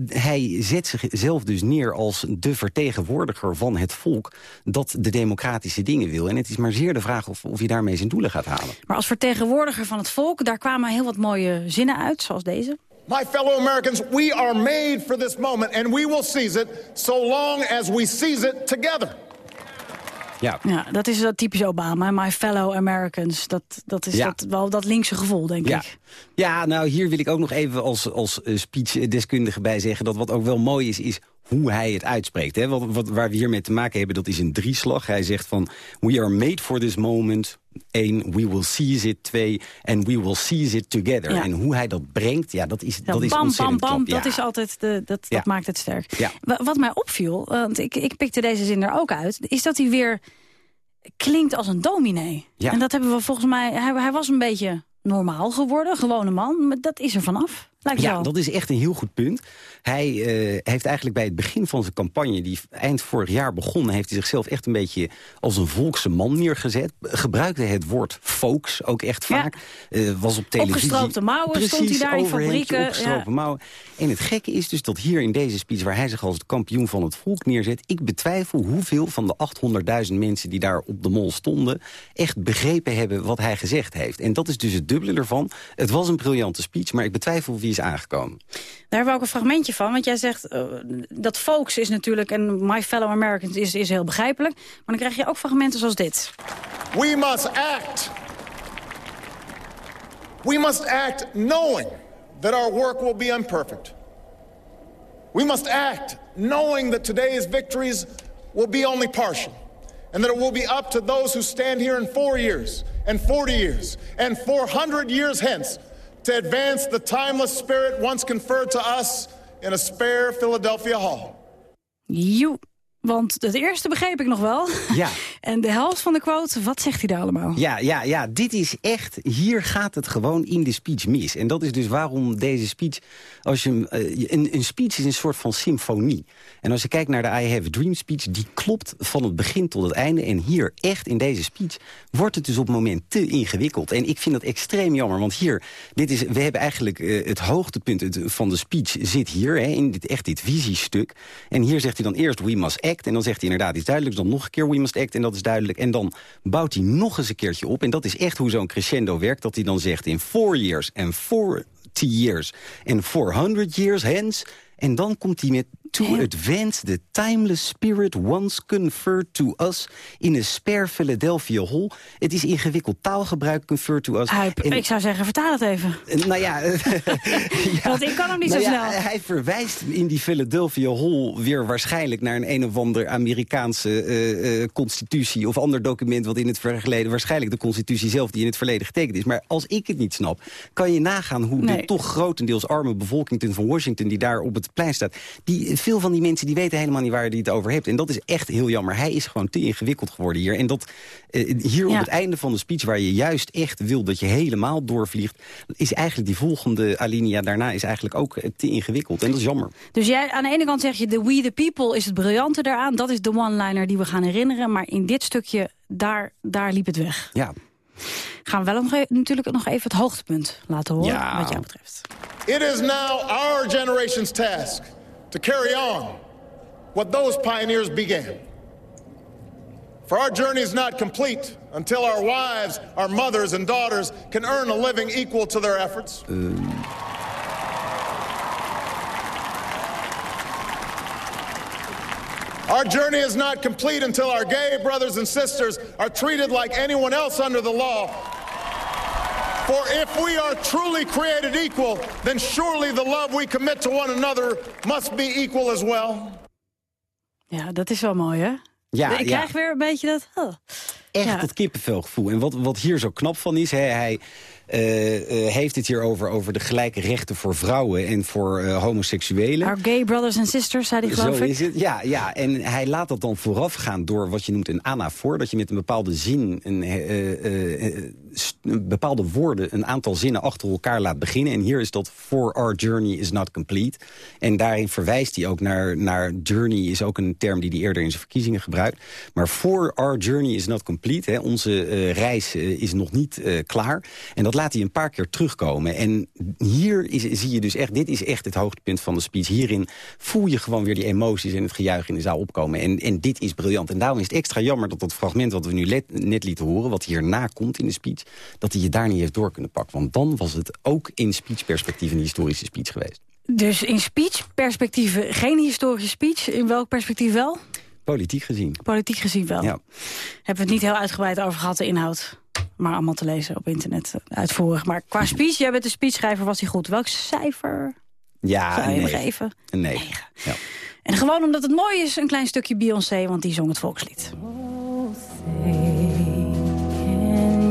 hij zet zichzelf dus neer als de vertegenwoordiger van het volk... dat de democratische dingen wil. En het is maar zeer de vraag of, of hij daarmee zijn doelen gaat halen. Maar als vertegenwoordiger van het volk, daar kwamen heel wat mooie zinnen uit, zoals deze. My fellow Americans, we are made for this moment, and we will seize it so long as we seize it together. Ja. Ja, dat is dat typisch Obama, my fellow Americans. Dat, dat is Ja. dat, wel dat linkse gevoel, denk Ja. ik. ja, nou hier wil ik ook nog even als, als eh, speechdeskundige bij zeggen... dat wat ook wel mooi is, is hoe hij het uitspreekt. Hè? Wat, wat, waar we hiermee te maken hebben, dat is een drieslag. Hij zegt van, we are made for this moment. Eén, we will seize it. Twee, and we will seize it together. Ja. En hoe hij dat brengt, ja, dat is, Ja, dat is bam, bam, ontzettend bam, knap. dat is altijd de, dat, dat maakt het sterk. Wat mij opviel, want ik, ik pikte deze zin er ook uit... is dat hij weer klinkt als een dominee. Ja. En dat hebben we volgens mij... Hij, hij was een beetje normaal geworden, gewone man. Maar dat is er vanaf, Ja, dat is echt een heel goed punt. Hij eh, heeft eigenlijk bij het begin van zijn campagne... die eind vorig jaar begon... heeft hij zichzelf echt een beetje als een volkse man neergezet. Gebruikte het woord folks ook echt vaak. Eh, was op televisie. Opgestroopte mouwen stond hij daar in fabrieken, opgestropen ja. mouwen. En het gekke is dus dat hier in deze speech... waar hij zich als de kampioen van het volk neerzet... ik betwijfel hoeveel van de 800.000 mensen die daar op de mol stonden... echt begrepen hebben wat hij gezegd heeft. En dat is dus het dubbele ervan. Het was een briljante speech, maar ik betwijfel wie is aangekomen. Daar hebben we ook een fragmentje van. Want jij zegt eh, dat folks is natuurlijk... en my fellow Americans is, is heel begrijpelijk. Maar dan krijg je ook fragmenten zoals dit. We must act. We must act knowing that our work will be imperfect. We must act knowing that today's victories will be only partial. And that it will be up to those who stand here in four years, and 40 years, and 400 years hence to advance the timeless spirit once conferred to us in a spare Philadelphia hall. Joe. Want het eerste begreep ik nog wel. Ja. (laughs) En de helft van de quote, wat zegt hij daar allemaal? Ja, ja, ja, dit is echt, hier gaat het gewoon in de speech mis. En dat is dus waarom deze speech, als je, eh, een, een speech is een soort van symfonie. En als je kijkt naar de I Have a Dream speech, die klopt van het begin tot het einde. En hier, echt in deze speech, wordt het dus op het moment te ingewikkeld. En ik vind dat extreem jammer, want hier, dit is, we hebben eigenlijk eh, het hoogtepunt van de speech zit hier, hè, in dit, echt dit visiestuk. En hier zegt hij dan eerst, we must act. En dan zegt hij inderdaad iets duidelijks, dan nog een keer, we must act. En dat is duidelijk. En dan bouwt hij nog eens een keertje op. En dat is echt hoe zo'n crescendo werkt. Dat hij dan zegt in four years en 40 years en 400 years hence. En dan komt hij met to advance the timeless spirit once conferred to us in a spare Philadelphia hall. Het is ingewikkeld taalgebruik conferred to us. Huip, En- ik zou zeggen, vertaal het even. eh, Nou ja, (laughs) Want ik kan hem niet nou zo ja, snel. Hij verwijst in die Philadelphia Hall weer waarschijnlijk naar een een of ander Amerikaanse eh, constitutie of ander document wat in het verleden, waarschijnlijk de constitutie zelf die in het verleden getekend is. Maar als ik het niet snap, kan je nagaan hoe Nee. de toch grotendeels arme bevolking van Washington die daar op het plein staat, die, veel van die mensen die weten helemaal niet waar hij het over hebt. En dat is echt heel jammer. Hij is gewoon te ingewikkeld geworden hier. En dat eh, hier op het einde van de speech, waar je juist echt wil dat je helemaal doorvliegt, is eigenlijk die volgende alinea daarna is eigenlijk ook eh, te ingewikkeld. En dat is jammer. Dus jij, aan de ene kant zeg je, de We the People is het briljante daaraan. Dat is de one-liner die we gaan herinneren. Maar in dit stukje, daar, daar liep het weg. Ja. Gaan we wel nog, e- natuurlijk nog even het hoogtepunt laten horen, Ja. wat jou betreft. It is now our generation's task to carry on what those pioneers began. For our journey is not complete until our wives, our mothers, and daughters can earn a living equal to their efforts. Our journey is not complete until our gay brothers and sisters are treated like anyone else under the law. For if we are truly created equal, then surely the love we commit to one another must be equal as well. Ja, dat is wel mooi, hè? Ja, ik ja. krijg weer een beetje dat... oh. Echt Ja. dat kippenvelgevoel. En wat, wat hier zo knap van is, hè, hij eh, eh, heeft het hier over, over de gelijke rechten voor vrouwen en voor eh, homoseksuelen. Our gay brothers and sisters, zei hij geloof Zo ik. is het, ja, ja. En hij laat dat dan voorafgaan door wat je noemt een anafoor. Dat je met een bepaalde zin, een, bepaalde woorden, een aantal zinnen achter elkaar laat beginnen. En hier is dat for our journey is not complete. En daarin verwijst hij ook naar, naar journey is ook een term die hij eerder in zijn verkiezingen gebruikt. Maar for our journey is not complete. Hè, onze eh, reis eh, is nog niet eh, klaar. En dat laat hij een paar keer terugkomen. En hier is, zie je dus echt, dit is echt het hoogtepunt van de speech. Hierin voel je gewoon weer die emoties en het gejuich in de zaal opkomen. En, en dit is briljant. En daarom is het extra jammer dat dat fragment wat we nu net lieten horen... wat hierna komt in de speech, dat hij je daar niet heeft door kunnen pakken. Want dan was het ook in speechperspectief een historische speech geweest. Dus in speech-perspectieven geen historische speech. In welk perspectief wel? Politiek gezien. Politiek gezien wel. Ja. Hebben we het niet heel uitgebreid over gehad, de inhoud. Maar allemaal te lezen op internet, eh, uitvoerig. Maar qua speech, jij bent de speechschrijver, was hij goed. Welk cijfer Ja, zou je hem nee. geven? Een negen. Ja. En gewoon omdat het mooi is, een klein stukje Beyoncé, want die zong het volkslied.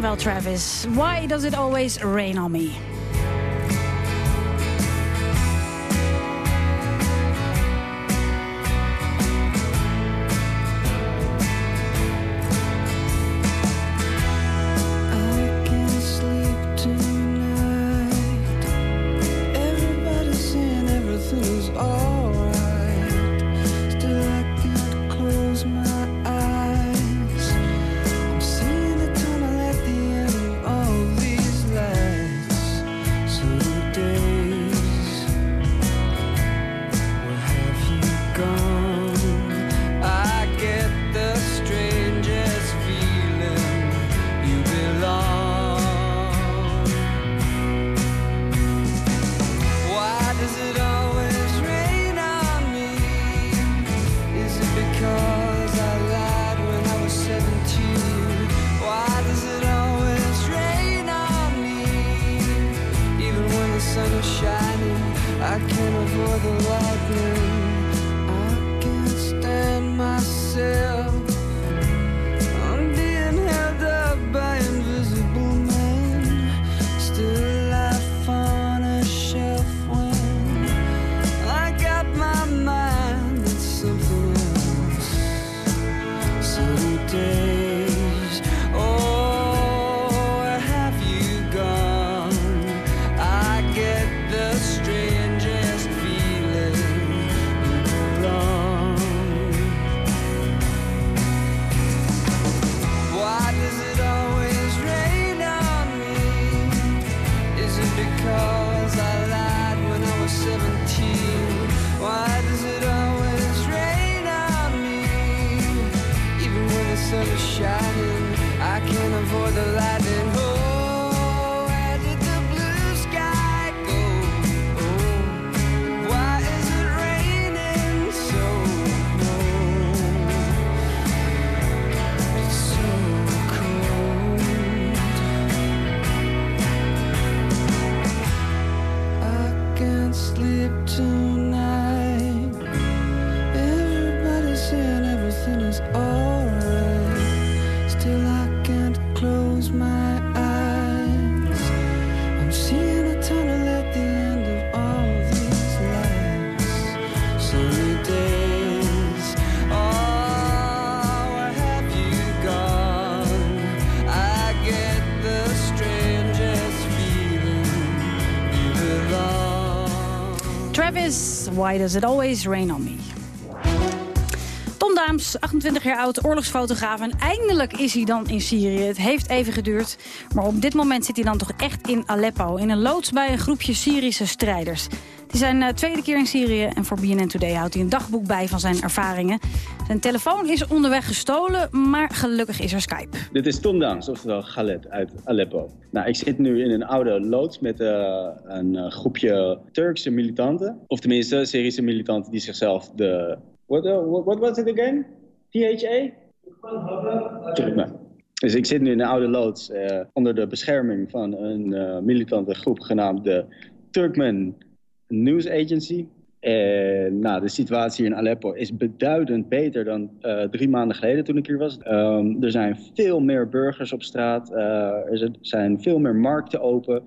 wel Travis. Why does it always rain on me? Can't avoid the lightning. Why Does It Always Rain On Me? Tom Daams, 28 jaar oud, oorlogsfotograaf. En eindelijk is hij dan in Syrië. Het heeft even geduurd. Maar op dit moment zit hij dan toch echt in Aleppo. In een loods bij een groepje Syrische strijders. Die zijn uh, tweede keer in Syrië. En voor BNN Today houdt hij een dagboek bij van zijn ervaringen. Zijn telefoon is onderweg gestolen, maar gelukkig is er Skype. Dit is Tom Daams, oftewel Galet uit Aleppo. Nou, ik zit nu in een oude loods met eh, een eh, groepje Turkse militanten. Of tenminste, Syrische militanten die zichzelf de... What, uh, what, was it again? THA? Turkmen. Dus ik zit nu in een oude loods eh, onder de bescherming van een eh, militante groep genaamd de Turkmen News Agency. En nou, de situatie in Aleppo is beduidend beter dan eh, drie maanden geleden toen ik hier was. Ehm, er zijn veel meer burgers op straat. eh, er zijn veel meer markten open.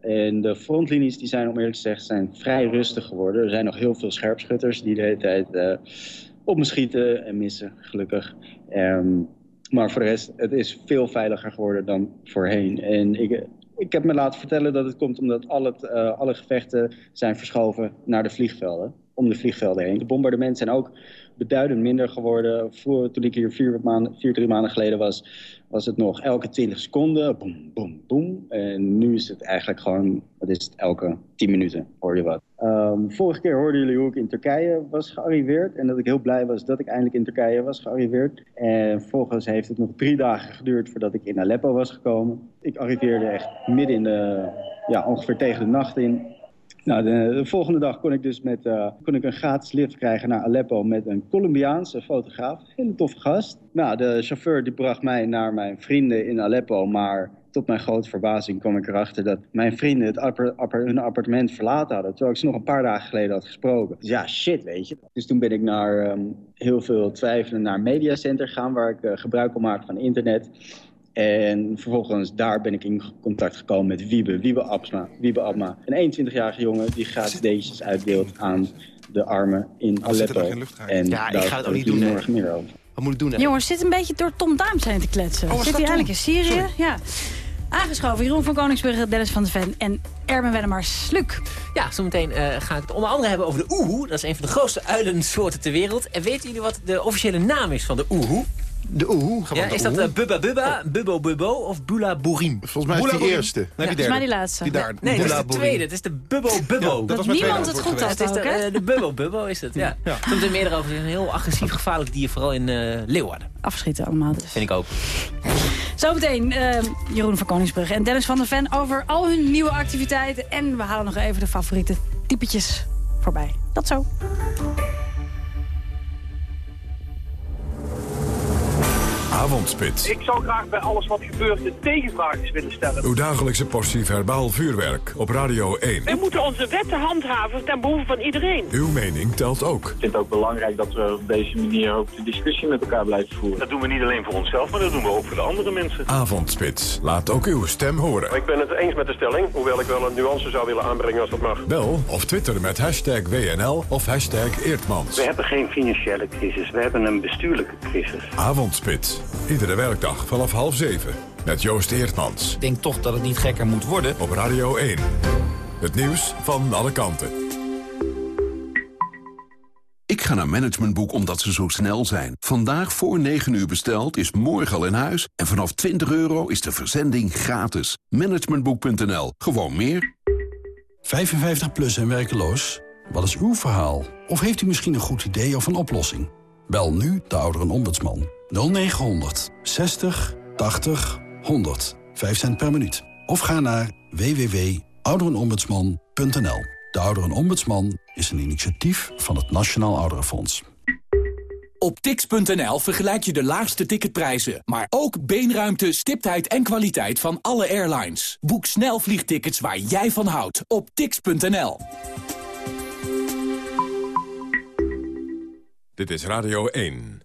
En de frontlinies die zijn, om eerlijk te zeggen, zijn vrij rustig geworden. Er zijn nog heel veel scherpschutters die de hele tijd eh, op me schieten en missen, gelukkig. Ehm, maar voor de rest, het is veel veiliger geworden dan voorheen. En ik, ik heb me laten vertellen dat het komt omdat al het, eh, alle gevechten zijn verschoven naar de vliegvelden. Om de vliegvelden heen. De bombardementen zijn ook beduidend minder geworden. Voor, toen ik hier vier, maanden, vier, drie maanden geleden was, was het nog elke 20 seconden. Boom, boom, boom. En nu is het eigenlijk gewoon, wat is het, elke 10 minuten hoor je wat. Ehm, vorige keer hoorden jullie hoe ik in Turkije was gearriveerd. En dat ik heel blij was dat ik eindelijk in Turkije was gearriveerd. En vervolgens heeft het nog drie dagen geduurd voordat ik in Aleppo was gekomen. Ik arriveerde echt midden in de, ja, ongeveer tegen de nacht in. Nou, de, de volgende dag kon ik dus met, eh, kon ik een gratis lift krijgen naar Aleppo met een Colombiaanse fotograaf. Hele toffe gast. Nou, de chauffeur die bracht mij naar mijn vrienden in Aleppo, maar tot mijn grote verbazing kwam ik erachter dat mijn vrienden het apper, apper, hun appartement verlaten hadden. Terwijl ik ze nog een paar dagen geleden had gesproken. Dus ja, shit, weet je. Dus toen ben ik naar ehm, heel veel twijfelen naar een mediacenter gegaan, waar ik eh, gebruik kon maken van internet. En vervolgens daar ben ik in contact gekomen met Wiebe, Wiebe Abma. Wiebe Abma. Een 21-jarige jongen die gratis deetjes uitdeelt aan de armen in er Aleppo. nog in luchtruim? En Ja, ik daar ga het ook niet doen, morgen meer over. Wat moet ik doen? Jongens, zit een beetje door Tom Daams heen te kletsen. Oh, zit hij eigenlijk in? Syrië? Sorry. Ja. Aangeschoven, Jeroen van Koningsbrugge, Dennis van de Ven en Erben Wennemars. Luc. Ja, zometeen eh, ga ik het onder andere hebben over de oehoe. Dat is een van de grootste uilensoorten ter wereld. En weten jullie wat de officiële naam is van de oehoe? De oehoe? Ja, is dat eh, Bubba Bubba, Bubbo Bubbo of Bula Boerim? Volgens mij is het die eerste. Nee, die Volgens mij die laatste. Die daar. Nee, dat is de tweede. Het is de Bubbo Bubbo. Ja, dat was mijn niemand het goed had Het is de, eh, de Bubbo Bubbo is het, ja. Ja. Komt er meer over. Het is een heel agressief, gevaarlijk dier, vooral in eh, Leeuwarden. Afschieten allemaal dus. Vind ik ook. Zometeen eh, Jeroen van Koningsbrugge en Dennis van der Ven over al hun nieuwe activiteiten. En we halen nog even de favoriete typetjes voorbij. Dat zo. Avondspits. Ik zou graag bij alles wat gebeurt de tegenvraagjes willen stellen. Uw dagelijkse portie verbaal vuurwerk op Radio 1. Wij moeten onze wetten handhaven ten behoeve van iedereen. Uw mening telt ook. Ik vind het ook belangrijk dat we op deze manier ook de discussie met elkaar blijven voeren. Dat doen we niet alleen voor onszelf, maar dat doen we ook voor de andere mensen. Avondspits. Laat ook uw stem horen. Ik ben het eens met de stelling, hoewel ik wel een nuance zou willen aanbrengen als dat mag. Bel of twitter met hashtag WNL of hashtag Eertmans. We hebben geen financiële crisis, we hebben een bestuurlijke crisis. Avondspits. Iedere werkdag vanaf half zeven. Met Joost Eertmans. Ik denk toch dat het niet gekker moet worden. Op Radio 1. Het nieuws van alle kanten. Ik ga naar Managementboek omdat ze zo snel zijn. Vandaag voor 9 uur besteld is morgen al in huis. En vanaf 20 euro is de verzending gratis. Managementboek.nl. Gewoon meer. 55 plus en werkeloos? Wat is uw verhaal? Of heeft u misschien een goed idee of een oplossing? Bel nu de ouderenombudsman. 0900 60 80 100. 5 cent per minuut. Of ga naar www.ouderenombudsman.nl. De Ouderenombudsman is een initiatief van het Nationaal Ouderenfonds. Op tix.nl vergelijk je de laagste ticketprijzen, maar ook beenruimte, stiptheid en kwaliteit van alle airlines. Boek snel vliegtickets waar jij van houdt op tix.nl. Dit is Radio 1.